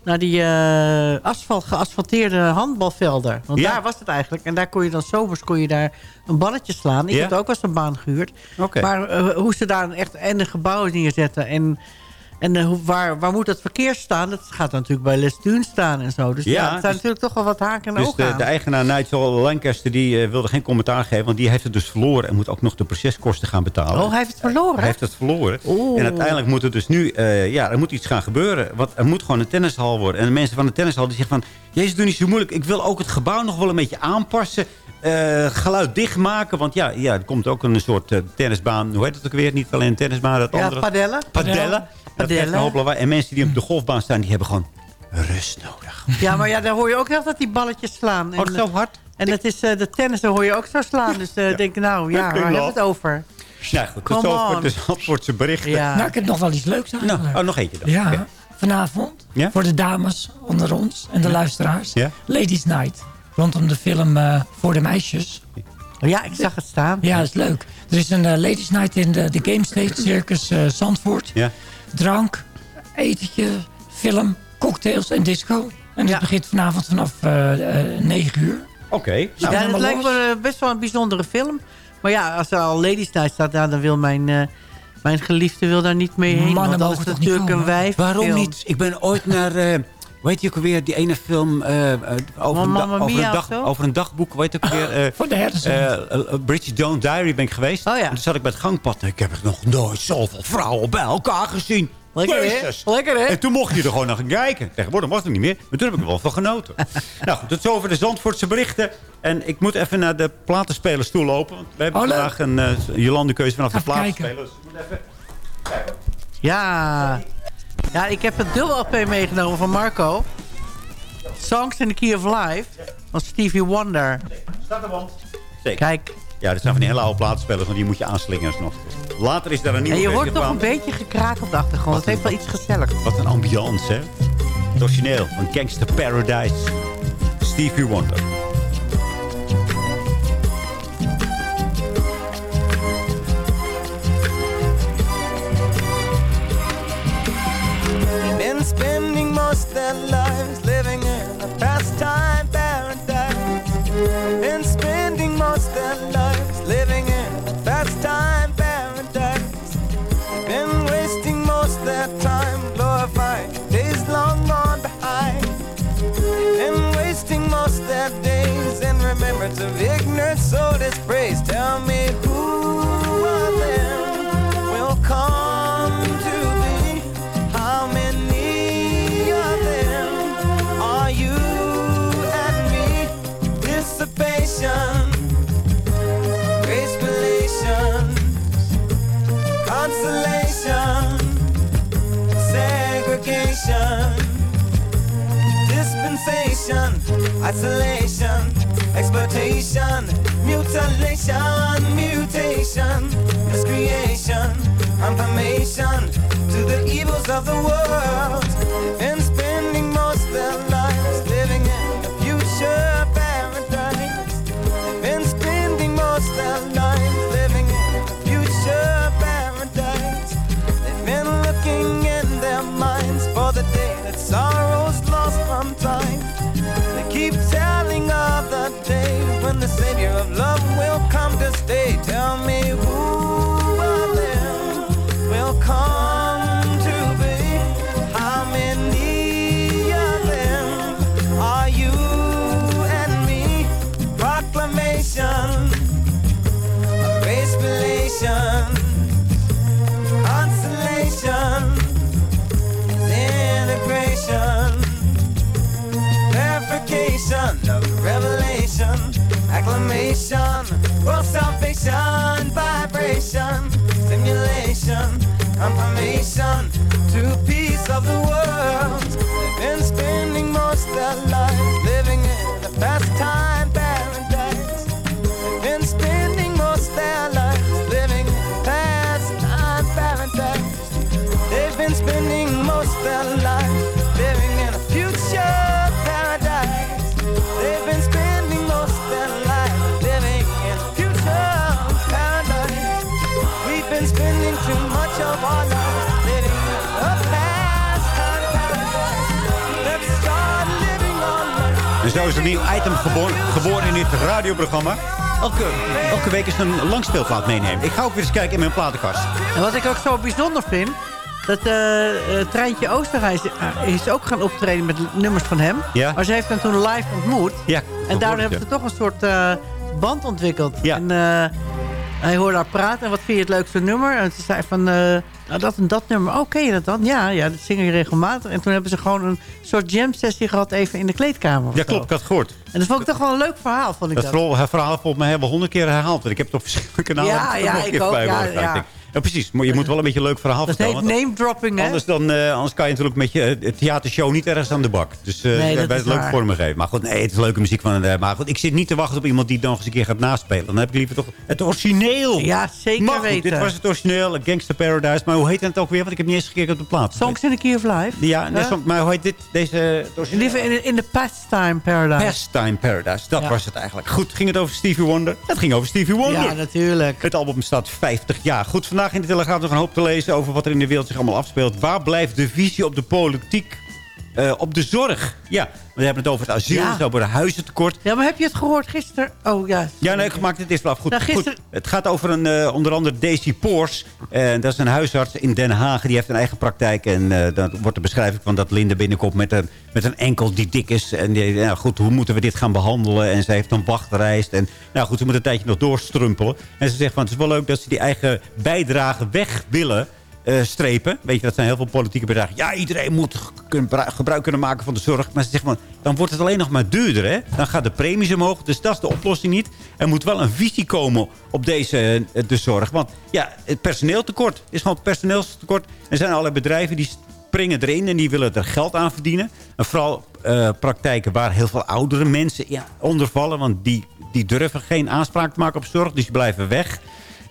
naar die eh, asfalt, geasfalteerde handbalvelden. Want Ja. daar was het eigenlijk. En daar kon je dan zomers kon je daar een balletje slaan. Ik Ja. heb ook wel eens een baan gehuurd. Maar eh, hoe ze daar een echt en een gebouw neerzetten... en en eh, waar, waar moet dat verkeer staan? Dat gaat natuurlijk bij Les Dune staan en zo. Dus ja, Ja, het zijn dus- natuurlijk toch wel wat haken en Dus de, aan. de eigenaar Nigel Lancaster die, eh, wilde geen commentaar geven. Want die heeft het dus verloren. En moet ook nog de proceskosten gaan betalen. Oh, hij heeft het verloren? Hij heeft het verloren. Oeh. En uiteindelijk moet er dus nu... eh, ja, er moet iets gaan gebeuren. Want er moet gewoon een tennishal worden. En de mensen van de tennishal die zeggen van... Jezus, doe niet zo moeilijk. Ik wil ook het gebouw nog wel een beetje aanpassen. eh, geluid dichtmaken. Want ja, ja, er komt ook een soort tennisbaan. Hoe heet het ook weer? Niet alleen een tennisbaan, dat Ja, andere. padellen. Padellen. Dat Padellen. geeft een hoop lawaai. En mensen die op de golfbaan staan, die hebben gewoon rust nodig. Ja, maar ja, daar hoor je ook heel dat die balletjes slaan. En, Oh, zo hard? En het is, eh, de tennis, daar hoor je ook zo slaan. Dus eh denk ik, nou ja, waar hebben we het over? Nou goed, tot Come zover on. de Zandvoortse berichten. Ja. Nou, ik heb nog wel iets leuks eigenlijk. Nou, oh, nog eentje dan. Ja, vanavond. Ja? Voor de dames onder ons en de luisteraars. Ja? Ladies Night. Rondom de film eh, Voor de Meisjes. Oh ja, ik zag het staan. Ja, dat is leuk. Er is een Ladies Night in de, de Game State Circus eh, Zandvoort. Ja. Drank, etentje, film, cocktails en disco. En het Ja. begint vanavond vanaf eh, eh, 9 uur. Oké. Nou, ja, dat helemaal lijkt me eh, best wel een bijzondere film. Maar ja, als er al Ladies Night staat, ja, dan wil mijn, eh, mijn geliefde wil daar niet mee heen. Mannen want mogen is het natuurlijk een wijf. Waarom niet? Ik ben ooit naar... weet je ook alweer, die ene film eh, eh, over, een da- over, een dag, over een dagboek. Weet je ook weer... eh, Voor de Bridget Jones Diary ben ik geweest. Oh ja. En toen zat ik bij het gangpad. Ik heb nog nooit zoveel vrouwen bij elkaar gezien. Lekker, hè? Lekker, hè? En toen mocht je er gewoon naar gaan kijken. Tegenwoordig was het niet meer. Maar toen heb ik er wel van genoten. nou goed, tot zover de Zandvoortse berichten. En ik moet even naar de platenspeler toe lopen. Want we hebben Oh, vandaag een uh, Jolande keuze vanaf de Even kijken. platenspeler. Dus ik moet even... Ja. Ja, ik heb het dubbel LP meegenomen van Marco. Songs in the Key of Life van Stevie Wonder. Staat er want. Zeker. Kijk, Ja, dat zijn van die hele oude platenspelers, want die moet je aanslingen alsnog. Later is daar een nieuwe en je hoort toch een beetje gekraak op de achtergrond. Het heeft wel iets gezelligs. Wat een ambiance, hè? Het origineel van Gangster Paradise. Stevie Wonder. Most their lives living in a pastime paradise. Been spending most their lives living in a pastime paradise. Been wasting most their time glorifying days long gone behind. Been wasting most their days in remembrance of ignorance, so isolation, exploitation, mutilation, mutation, miscreation, confirmation to the evils of the world. Confirmation, world salvation, vibration, stimulation, confirmation. To peace of the world. They've been spending most their lives is er een nieuw item geboren, geboren in dit radioprogramma. Elke, elke week is een langspeelplaat meenemen. Ik ga ook weer eens kijken in mijn platenkast. En wat ik ook zo bijzonder vind... dat eh, Treintje Oosterhuis eh, is ook gaan optreden met nummers van hem. Ja. Maar ze heeft hem toen live ontmoet. Ja, En daardoor hebben ze toch een soort band ontwikkeld. Ja. En hij hoorde haar praten. En wat vind je het leukste nummer? En ze zei van, nou, dat en dat nummer. Oh, ken je dat dan? Ja, ja, dat zingen je regelmatig. En toen hebben ze gewoon een soort jam sessie gehad even in de kleedkamer. Ja, klopt. Ik had het gehoord. En dat vond ik toch wel een leuk verhaal, vond ik Dat dat. verhaal, volgens mij hebben we honderd keer herhaald. Want ik heb het op verschillende kanalen. Ja, ja, ik ook, ja, ja. Ja, precies. Maar je moet wel een beetje een leuk verhaal Dat vertellen. want name dropping, hè? Anders, dan, eh, anders kan je natuurlijk met je eh, theatershow niet ergens aan de bak. Dus eh Nee, dat bij is het leuk waar. vormen geven. Maar goed, nee, het is leuke muziek van eh, Maar goed, ik zit niet te wachten op iemand die het nog eens een keer gaat naspelen. Dan heb ik liever toch het origineel. Ja, zeker Maar goed, weten. dit was het origineel, Gangster Paradise. Maar hoe heet het ook weer? Want ik heb niet eens gekeken op de plaat. Songs in the Key of Life. Ja, nee, maar hoe heet dit? Deze het? Liever in, in de Pastime Paradise. Pastime Paradise. Dat Ja. was het eigenlijk. Goed, ging het over Stevie Wonder? Het ging over Stevie Wonder. Ja, natuurlijk. Het album staat 50 jaar. Goed, vandaag in de Telegraaf nog een hoop te lezen... over wat er in de wereld zich allemaal afspeelt. Waar blijft de visie op de politiek eh, op de zorg? Ja, we hebben het over het asiel, Ja. over het huizentekort. Ja, maar heb je het gehoord gisteren? Oh, ja. Ja, nee, ik maak het eerst wel af. Goed, Nou, goed. Het gaat over een, eh, onder andere Daisy Poors. En dat is een huisarts in Den Haag. Die heeft een eigen praktijk. En eh, dan wordt de beschrijving van dat Linde binnenkomt met een, met een enkel die dik is. En die, ja, goed, hoe moeten we dit gaan behandelen? En ze heeft een wachtlijst. En nou goed, ze moet een tijdje nog doorstrumpelen. En ze zegt van, het is wel leuk dat ze die eigen bijdrage weg willen eh, strepen. Weet je, dat zijn heel veel politieke bedrijven. Ja, iedereen moet gebruik kunnen maken van de zorg. Maar ze zegt van, dan wordt het alleen nog maar duurder. Hè? Dan gaat de premies omhoog. Dus dat is de oplossing niet. Er moet wel een visie komen op deze eh, de zorg. Want ja, het personeeltekort is gewoon personeelstekort. Er zijn allerlei bedrijven die springen erin en die willen er geld aan verdienen. En vooral eh, praktijken waar heel veel oudere mensen ja, onder vallen. Want die, die durven geen aanspraak te maken op zorg. Dus die blijven weg.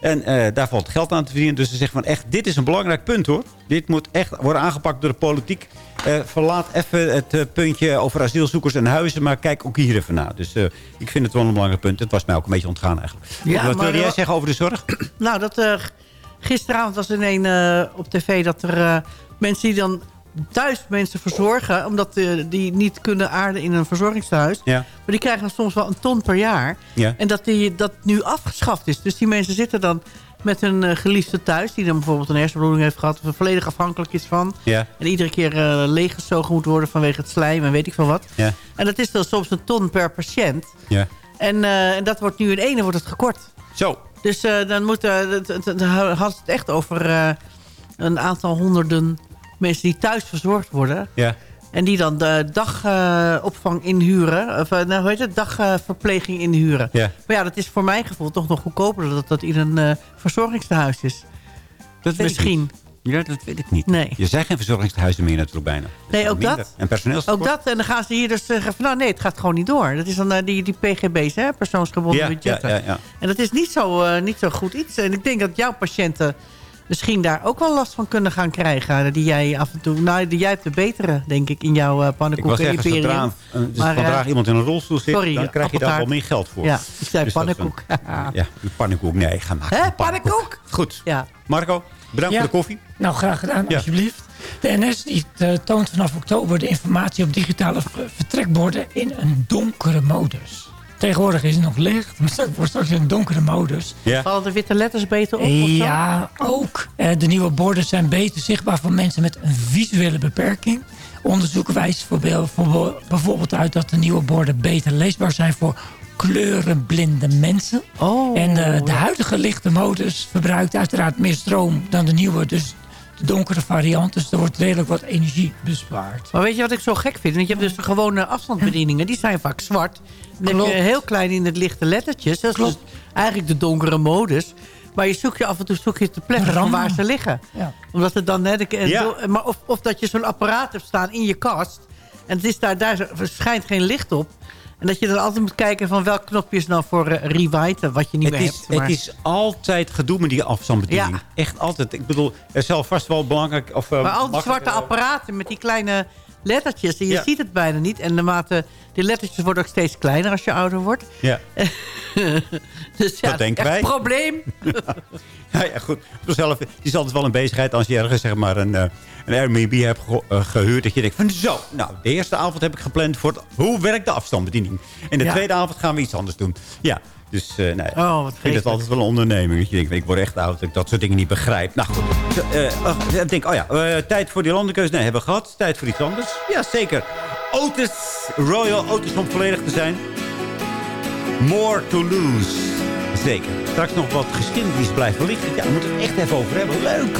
En eh, daar valt geld aan te verdienen. Dus ze zeggen van echt, dit is een belangrijk punt hoor. Dit moet echt worden aangepakt door de politiek. Eh, verlaat even het eh, puntje over asielzoekers en huizen. Maar kijk ook hier even naar. Dus ik vind het wel een belangrijk punt. Het was mij ook een beetje ontgaan eigenlijk. Ja, Wat wilde jij zeggen over de zorg? Nou, dat, gisteravond was er een op tv dat er mensen die dan thuis mensen verzorgen... omdat eh, die niet kunnen aarden in een verzorgingstehuis... Ja. maar die krijgen dan soms wel een ton per jaar. Ja. En dat die, dat nu afgeschaft is. Dus die mensen zitten dan met hun eh, geliefde thuis... die dan bijvoorbeeld een hersenbloeding heeft gehad... of er volledig afhankelijk is van... Ja. en iedere keer eh, leeggezogen moet worden vanwege het slijm... en weet ik veel wat. Ja. En dat is dan soms een ton per patiënt. Ja. En, en dat wordt nu in ene wordt het gekort. Zo. Dus dan moet, had het echt over een aantal honderden mensen die thuis verzorgd worden. Ja. En die dan de dagopvang inhuren. Of eh, nou, hoe heet het? Dagverpleging inhuren. Ja. Maar ja, dat is voor mijn gevoel toch nog goedkoper... dat dat in een eh, verzorgingstehuis is. Dat weet ik Misschien. niet. Ja, dat weet ik niet. Nee. Je zijn geen verzorgingshuizen meer natuurlijk bijna. Dus Nee, ook minder. dat. En personeelstekort? Ook dat. En dan gaan ze hier dus zeggen van... nou nee, het gaat gewoon niet door. Dat is dan eh, die, die PGB's, hè? Persoonsgebonden Ja, ja, budgetten. ja, ja. En dat is niet zo, niet zo goed iets. En ik denk dat jouw patiënten misschien daar ook wel last van kunnen gaan krijgen. Die jij af en toe... Nou, die, jij hebt de betere, denk ik, in jouw uh, Ik pannenkoek was zeggen, imperium. zodra, uh, dus Maar, zodra eh, iemand in een rolstoel zit, sorry, dan krijg je daar wel meer geld voor. Ja, ik zei Dus pannenkoek. een- ja, die pannenkoek. Nee, ga maken. Hè, pannenkoek? Goed. Ja. Marco, bedankt Ja. voor de koffie. Nou, graag gedaan, Ja. alsjeblieft. De NS die, eh, toont vanaf oktober de informatie op digitale ver- vertrekborden in een donkere modus. Tegenwoordig is het nog licht, maar straks wordt straks in een donkere modus. Ja. Vallen de witte letters beter op? Ja, ook. Eh, de nieuwe borden zijn beter zichtbaar voor mensen met een visuele beperking. Onderzoek wijst voorbeeld- voorbeeld- bijvoorbeeld uit dat de nieuwe borden beter leesbaar zijn voor kleurenblinde mensen. Oh. En eh, de huidige lichte modus verbruikt uiteraard meer stroom dan de nieuwe. Dus de donkere variant. Dus er wordt redelijk wat energie bespaard. Maar weet je wat ik zo gek vind? Want je hebt dus de gewone afstandsbedieningen. Die zijn vaak zwart. Klopt. je heel klein in het lichte lettertjes. Dat is dus eigenlijk de donkere modus. Maar je zoekt je af en toe zoek je te plekken van waar ze liggen. Ja. Omdat het dan net... Ja. Maar of, of dat je zo'n apparaat hebt staan in je kast. En het is daar, daar schijnt geen licht op. En dat je dan altijd moet kijken van welk knopje is nou voor rewind. Wat je niet Het meer is, hebt. Maar... het is altijd gedoe met die afstandsbediening. Ja. Echt altijd. Ik bedoel, er zal vast wel belangrijk... Of, eh, Maar al die zwarte apparaten met die kleine lettertjes. En je Ja. ziet het bijna niet. En naarmate die lettertjes worden ook steeds kleiner als je ouder wordt. Ja. Dus ja, Dat denken wij. probleem. Ja, ja, goed. Zelf, het is altijd wel een bezigheid als je ergens zeg maar, een, eh, een Airbnb hebt ge- eh, gehuurd. Dat je denkt van zo, nou, de eerste avond heb ik gepland voor het- hoe werkt de afstandsbediening. En de Ja. tweede avond gaan we iets anders doen. Ja, dus eh nee, Oh, wat ik vind het altijd wel een onderneming. Dat je denkt, ik word echt oud dat ik dat soort dingen niet begrijp. Nou goed, oh, ik denk, oh ja, eh, tijd voor die landenkeuze. Nee, hebben we gehad. Tijd voor iets anders. Ja, zeker. Otis, Royal Otis om volledig te zijn. More to lose. Zeker. Straks nog wat geschiedenis blijven liggen. Ja, we moeten het echt even over hebben. Leuk.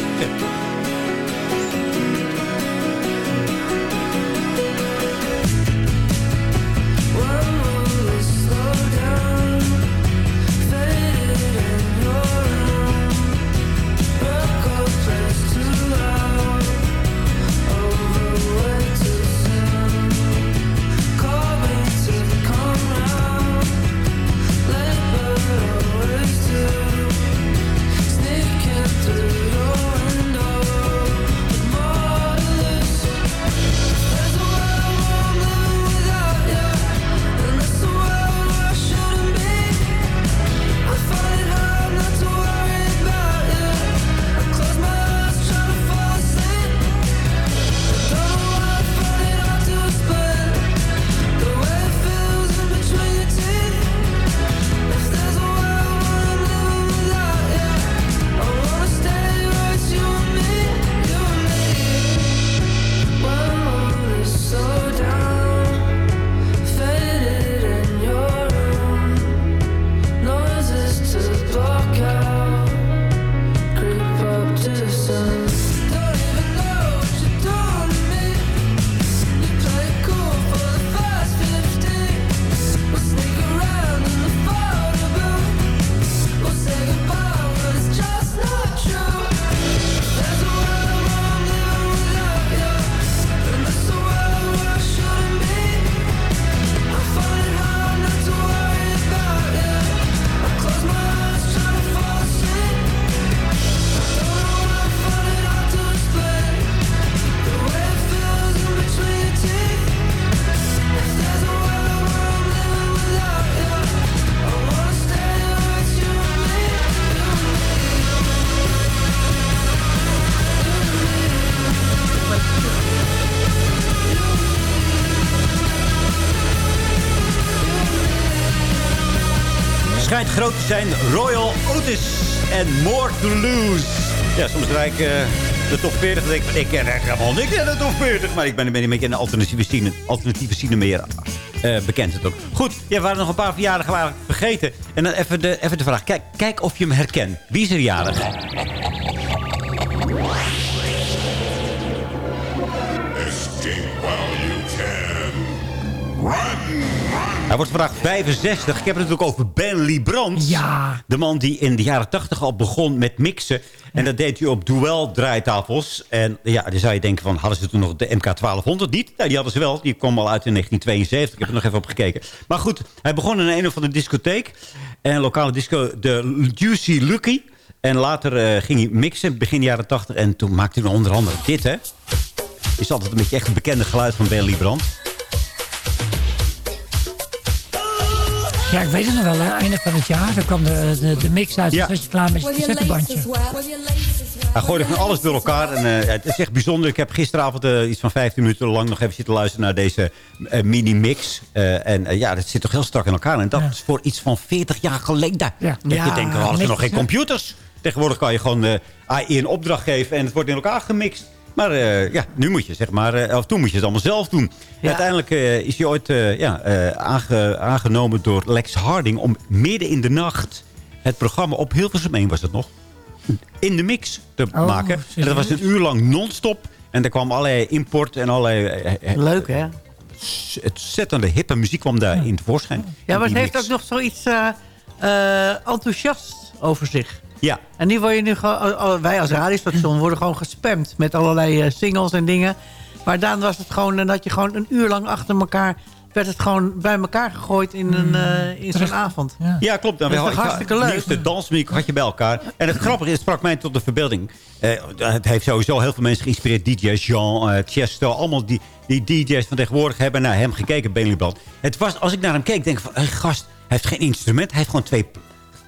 Zijn. Royal Otis en More to Lose. Ja, soms rijd ik eh, de top 40 en denk ik, ik ken echt helemaal niks in de top 40. Maar ik ben een beetje in de alternatieve scene, alternatieve scene meer eh, bekend. Het ook. Goed, ja, we waren nog een paar verjaardagen vergeten. En dan even de, even de vraag. Kijk, kijk of je hem herkent. Wie is er jarig? Hij wordt vandaag 65. Ik heb het natuurlijk over Ben Lee Brandt. Ja. De man die in de jaren 80 al begon met mixen. En dat deed hij op duel-draaitafels. En ja, dan zou je denken van, hadden ze toen nog de MK 1200 niet? Nee, die hadden ze wel. Die kwam al uit in 1972. Ik heb er nog even op gekeken. Maar goed, hij begon in een of andere discotheek. Een lokale disco, de Juicy Lucky. En later eh, ging hij mixen, begin jaren 80. En toen maakte hij onder andere dit, hè. Is altijd een beetje echt een bekende geluid van Ben Lee Ja, ik weet het nog wel. Hè. Einde van het jaar. Dan kwam de, de, de mix uit. Ja. Zat je klaar met je cassettebandje. Hij gooide van alles door elkaar. En, eh, het is echt bijzonder. Ik heb gisteravond eh, iets van 15 minuten lang nog even zitten luisteren naar deze eh, mini-mix. Eh, en ja, dat zit toch heel strak in elkaar. En dat Ja. is voor iets van 40 jaar geleden. Ja. Dat je denkt, we hadden nog geen computers. Tegenwoordig kan je gewoon eh, AI een opdracht geven en het wordt in elkaar gemixt. Maar eh, ja, nu moet je zeg maar, eh, of toen moet je het allemaal zelf doen. Ja. Uiteindelijk eh, is hij ooit ja, aange- aangenomen door Lex Harding om midden in de nacht het programma op Hilversum 1 was het nog. in de mix te Oh, maken. En dat was een uur lang non-stop. En er kwam allerlei import en allerlei Leuk, hè? ontzettende hippe muziek kwam daar in tevoorschijn. Ja, maar het heeft mix. ook nog zoiets enthousiast over zich. Ja, En die word je nu gewoon... Wij als radiostation worden gewoon gespamd met allerlei eh, singles en dingen. Maar dan was het gewoon... dat je gewoon een uur lang achter elkaar... werd het gewoon bij elkaar gegooid in, een, eh, in zo'n avond. Ja. Ja, klopt. Dan Dat wel- toch ik- hartstikke leuk? Nieuwste dansmuziek had je bij elkaar. En het grappige is, het sprak mij tot de verbeelding. Eh, het heeft sowieso heel veel mensen geïnspireerd. DJ Jean, eh Chesto, allemaal die, die DJ's van tegenwoordig hebben naar hem gekeken, Bentley Band. Het was, als ik naar hem keek, denk ik van, hey, gast, hij heeft geen instrument. Hij heeft gewoon twee,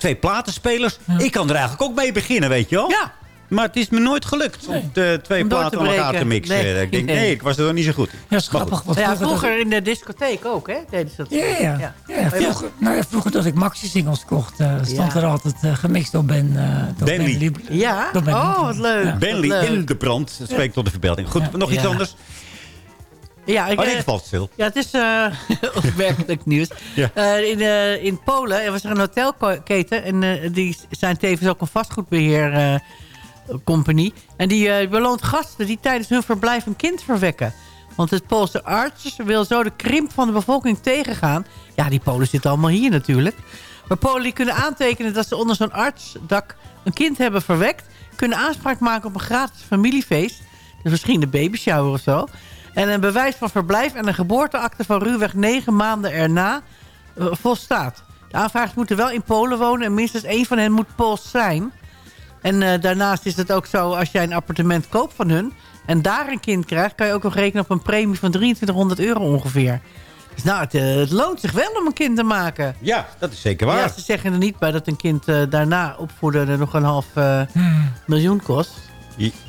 twee platenspelers. Ik kan er eigenlijk ook mee beginnen, weet je wel? Ja, Maar het is me nooit gelukt om de twee Om platen te aan elkaar te mixen. Nee. Ik denk, Nee. ik was er nog niet zo goed. Ja, dat is Maar goed. grappig. Want ja vroeger in de discotheek ook, hè? Deden ze dat. ik- Ja, ja. ja. vroeger, nou, ja, vroeger dat ik maxi-singles kocht, eh, stond Ja. er altijd eh, gemixt door Ben, eh door Bentley. Ben Lieb- Ja? door Ben Oh, wat leuk. Leuk. in de brand. Dat spreekt tot de verbeelding. Goed, Ja. nog iets Ja. anders? Ja, ik, Oh, eh, dit valt stil. Ja, het is eh opmerkelijk nieuws. Ja. Eh, in, eh, in Polen er was er een hotelketen. En eh, die zijn tevens ook een vastgoedbeheercompany. en die eh, beloont gasten die tijdens hun verblijf een kind verwekken. Want het Poolse arts wil zo de krimp van de bevolking tegengaan. Ja, die Polen zitten allemaal hier natuurlijk. Maar Polen die kunnen aantekenen dat ze onder zo'n artsdak een kind hebben verwekt. Kunnen aanspraak maken op een gratis familiefeest. Dus misschien de babyshower of zo. En een bewijs van verblijf en een geboorteakte van ruwweg negen maanden erna eh, volstaat. De aanvragers moeten wel in Polen wonen en minstens één van hen moet Pools zijn. En eh, daarnaast is het ook zo, als jij een appartement koopt van hun... en daar een kind krijgt, kan je ook nog rekenen op een premie van 2300 euro ongeveer. Dus nou, het, eh, het loont zich wel om een kind te maken. Ja, dat is zeker waar. Ja, ze zeggen er niet bij dat een kind daarna opvoeden er nog een half eh, miljoen kost.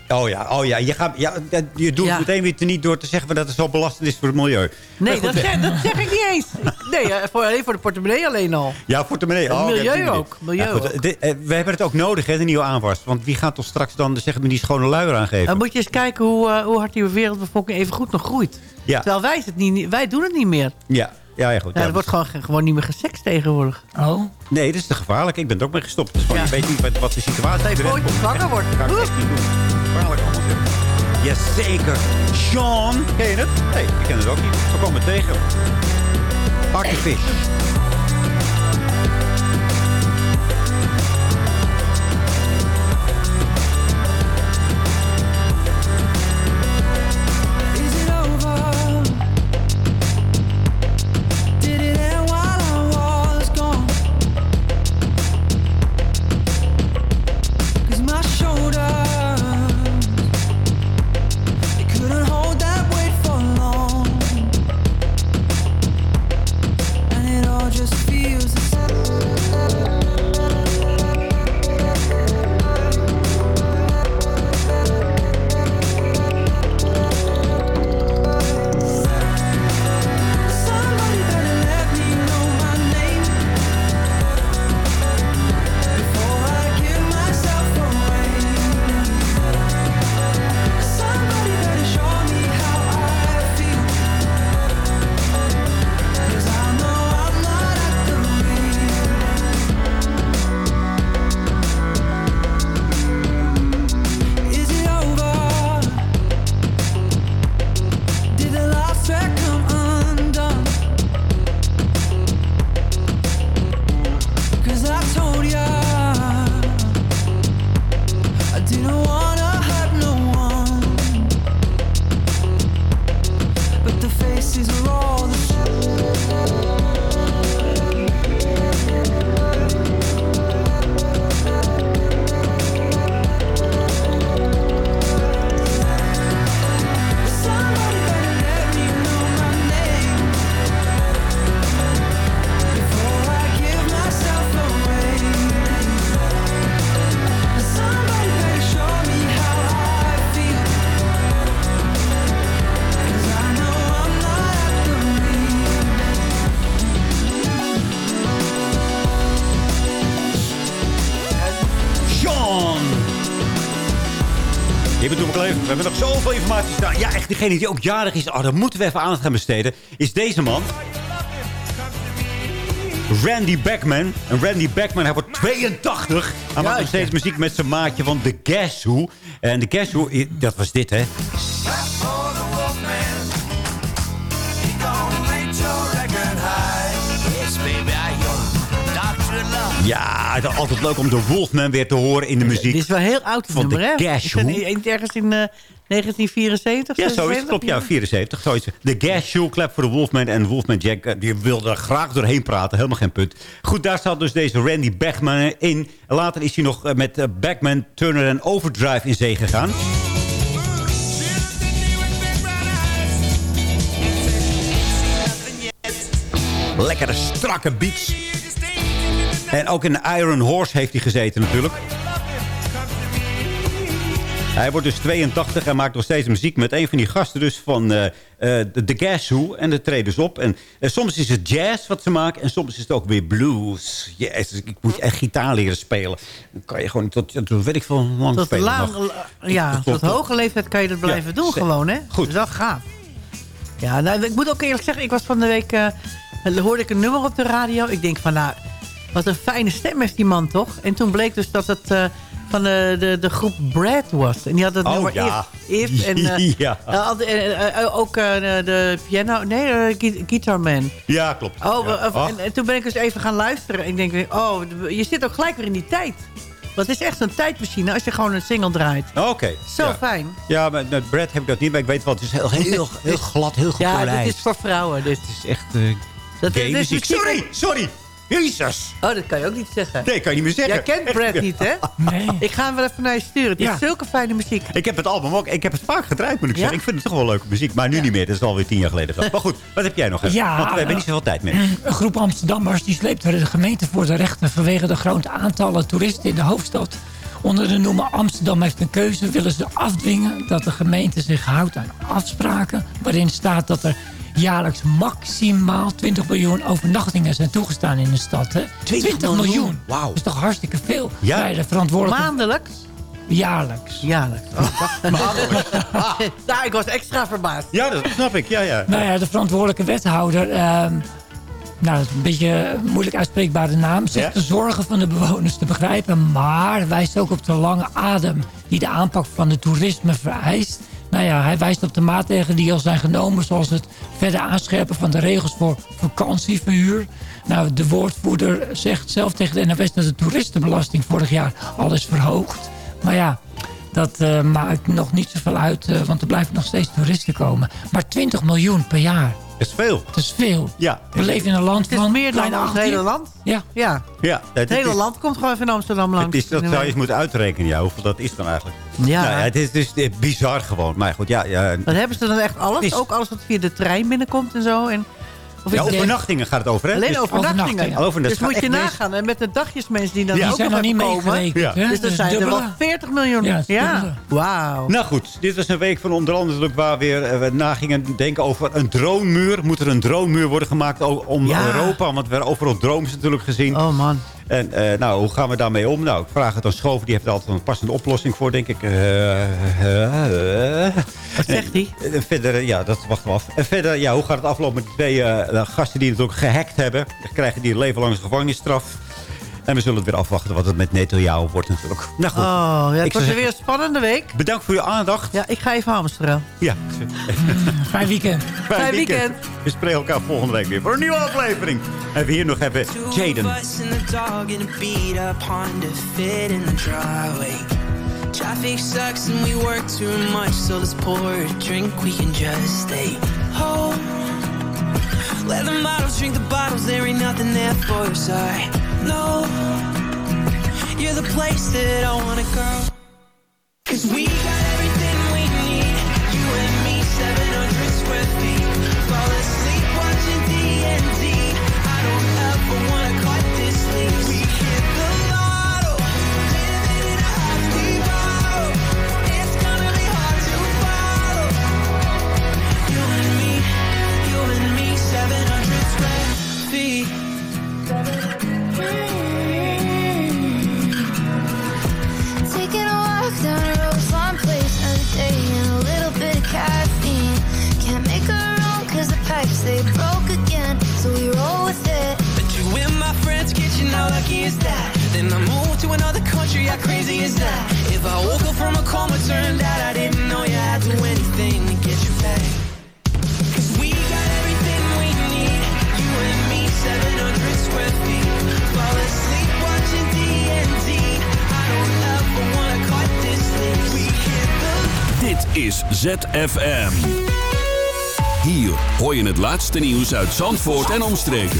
Oh ja, oh ja. Je, gaat, ja, je doet Ja. meteen weer niet door te zeggen dat het zo belastend is voor het milieu. Nee, Maar dat zeg, dat zeg ik niet eens. Nee, eh, voor, alleen voor de portemonnee alleen al. Ja, meneer. Het Oh, milieu ook, milieu Ja, goed, dit, eh, we hebben het ook nodig, hè, de nieuwe aanwas. Want wie gaat ons straks dan zeggen we die schone luier aangeven? Dan moet je eens kijken hoe, eh, hoe hard die wereldbevolking even goed nog groeit. Terwijl wij, het niet, wij doen het niet meer. Ja, ja, ja goed. Ja, ja. er wordt gewoon, gewoon niet meer gesext tegenwoordig. Oh, Nee, dat is te gevaarlijk. Ik ben er ook mee gestopt. Dus Ja. Je weet niet wat, wat de situatie Dat je terecht pootje komt. zwanger wordt. Ga ik echt niet doen. Gevaarlijk allemaal. Jazeker. Sean. Ken je het? Nee, ik ken het ook niet. We komen het tegen. Party hebben nog zoveel informatie staan. Ja, echt degene die ook jarig is. Oh, daar moeten we even aandacht aan besteden. Is deze man. Randy Backman. En Randy Backman, hij wordt 82. Hij maakt nog steeds muziek met zijn maatje van The Guess Who. En The Guess Who, dat was dit, hè. Ja, het is altijd leuk om de Wolfman weer te horen in de muziek. Dit is wel heel oud het Van de nummer, hè? Is Who? niet ergens in eh, 1974? Ja, zo is het. 76? Klopt, ja, 74. Zoiets. De Gas Shoe Clap voor de Wolfman. En Wolfman Jack, eh, die wilde er graag doorheen praten. Helemaal geen punt. Goed, daar staat dus deze Randy Bachman in. Later is hij nog eh, met eh, Bachman, Turner en Overdrive in zee gegaan. Lekkere, strakke beats. En ook in Iron Horse heeft hij gezeten natuurlijk. Hij wordt dus 82 en maakt nog steeds muziek met een van die gasten dus van de The Gas Who. En de treden dus op. En eh, soms is het jazz wat ze maken en soms is het ook weer blues. Yes, ik moet echt gitaar leren spelen. Dan kan je gewoon tot, tot weet ik veel, lang Tot, spelen nog. ja, Tot- tot, tot- hoge leeftijd kan je dat blijven Ja, doen gewoon, hè? Goed. Dat is wel gaaf. Ja, nou, ik moet ook eerlijk zeggen, ik was van de week... eh, hoorde ik een nummer op de radio. Ik denk van, nou, wat een fijne stem heeft die man, toch? En toen bleek dus dat het eh, van de, de, de groep Brad was. En die had het Oh, nummer ja. If. If en, eh, Ja. eh, eh, eh, ook eh, de, piano... Nee, eh, Gui- Guitar Man. Ja, klopt. Oh, ja. eh, Ach, en, en toen ben ik dus even gaan luisteren. En ik denk, oh, je zit ook gelijk weer in die tijd. Het is echt zo'n tijdmachine als je gewoon een single draait. Oké. Zo ja. fijn. Ja, maar met Brad heb ik dat niet. Maar ik weet wel, het is heel, heel, heel glad, heel Ja, gepolijst. dit is voor vrouwen. Dit. Is echt eh Dat, dit is muziek. muziek- Sorry, sorry. Jezus. Oh, dat kan je ook niet zeggen. Nee, kan je niet meer zeggen. Jij kent Brad niet, hè? Nee. Ik ga hem wel even naar je sturen. Het is zulke fijne muziek. Ik heb het album ook. Ik heb het vaak gedraaid, moet ik Ja? zeggen. Ik vind het toch wel leuke muziek. Maar nu niet meer. Dat is alweer tien jaar geleden. Maar goed, wat heb jij nog? even? Ja, Want we hebben eh, niet zoveel tijd meer. Een groep Amsterdammers die sleept de gemeente voor de rechter... vanwege de grote aantallen toeristen in de hoofdstad. Onder de noemer Amsterdam heeft een keuze... willen ze afdwingen dat de gemeente zich houdt aan afspraken... waarin staat dat er jaarlijks maximaal 20 miljoen overnachtingen zijn toegestaan in de stad. Hè? 20, miljoen. Wauw. Dat is toch hartstikke veel. Ja. Bij de verantwoordelijke... Maandelijks? Jaarlijks. Jaarlijks. Oh, nou, ik was extra verbaasd. Ja, dat snap ik. Ja, ja. Nou ja, de verantwoordelijke wethouder... ehm, nou, dat is een beetje een moeilijk uitspreekbare naam... zegt Ja? de zorgen van de bewoners te begrijpen... maar wijst ook op de lange adem... die de aanpak van het toerisme vereist. Nou ja, hij wijst op de maatregelen die al zijn genomen... zoals het verder aanscherpen van de regels voor vakantieverhuur. Nou, de woordvoerder zegt zelf tegen de NOS... dat de toeristenbelasting vorig jaar al is verhoogd. Maar ja, dat eh, maakt nog niet zoveel uit... eh, want er blijven nog steeds toeristen komen. Maar 20 miljoen per jaar... Dat is veel. Dat is veel. Ja. We leven in een land Het is van... meer dan ons acht hele land. Ja. Ja, Ja, het hele is, land komt gewoon van Amsterdam langs. Het is, dat zou je eens moeten uitrekenen, ja. Hoeveel dat is dan eigenlijk. Ja. Nou ja het is dus eh, bizar gewoon. Maar goed, ja. ja Dan hebben ze dan echt alles? Is- Ook alles wat via de trein binnenkomt en zo? En, of ja, overnachtingen gaat het over, hè? Alleen Dus- overnachtingen. overnachtingen. Over, dat dus moet je nagaan. En met de dagjesmensen die dan Ja. Ook zijn nog nog niet komen. Ja. hè? Dus er Dus zijn er wel 40 miljoen. Ja, wauw. Nou goed, dit was een week van onder andere waar weer eh, we na gingen denken over een droommuur. Moet er een droommuur worden gemaakt om Ja. Europa? Want we hebben overal drooms natuurlijk gezien. Oh man. En eh, nou, hoe gaan we daarmee om? Nou, ik vraag het aan Schoof. Die heeft er altijd een passende oplossing voor, denk ik. Eh, eh. Wat zegt hij? Verder, ja, dat wachten we af. En verder, ja, hoe gaat het aflopen met die twee gasten die het ook gehackt hebben? Dan krijgen die een leven lang gevangenisstraf. En we zullen het weer afwachten wat het met Netanyahu wordt natuurlijk. Nou goed, Oh, ja, Ik het was zou weer een spannende week. bedankt voor je aandacht. Ja, ik ga even hamsteren. Ja, Fijn weekend. fijn weekend. weekend. We spreken elkaar volgende week weer voor een nieuwe aflevering. En we hier nog hebben Jaden. Traffic sucks and we work too much, so let's pour a drink. We can just stay home. Let the bottles drink the bottles, there ain't nothing there for us. Know you're the place that I wanna go. Cause we got everything we need. You and me, 700 square feet. Fall asleep watching TNT. I don't ever wanna how lucky is that? Then I move to another country, how crazy is that? If I woke up from a coma, turned out I didn't know you I'd do anything to get you back. Cause we got everything we need, you and me, 700 square feet. Fall asleep watching DND. I don't love, but wanna cut this thing. We hit the Dit is ZFM. Hier hoor je het laatste nieuws uit Zandvoort en omstreken.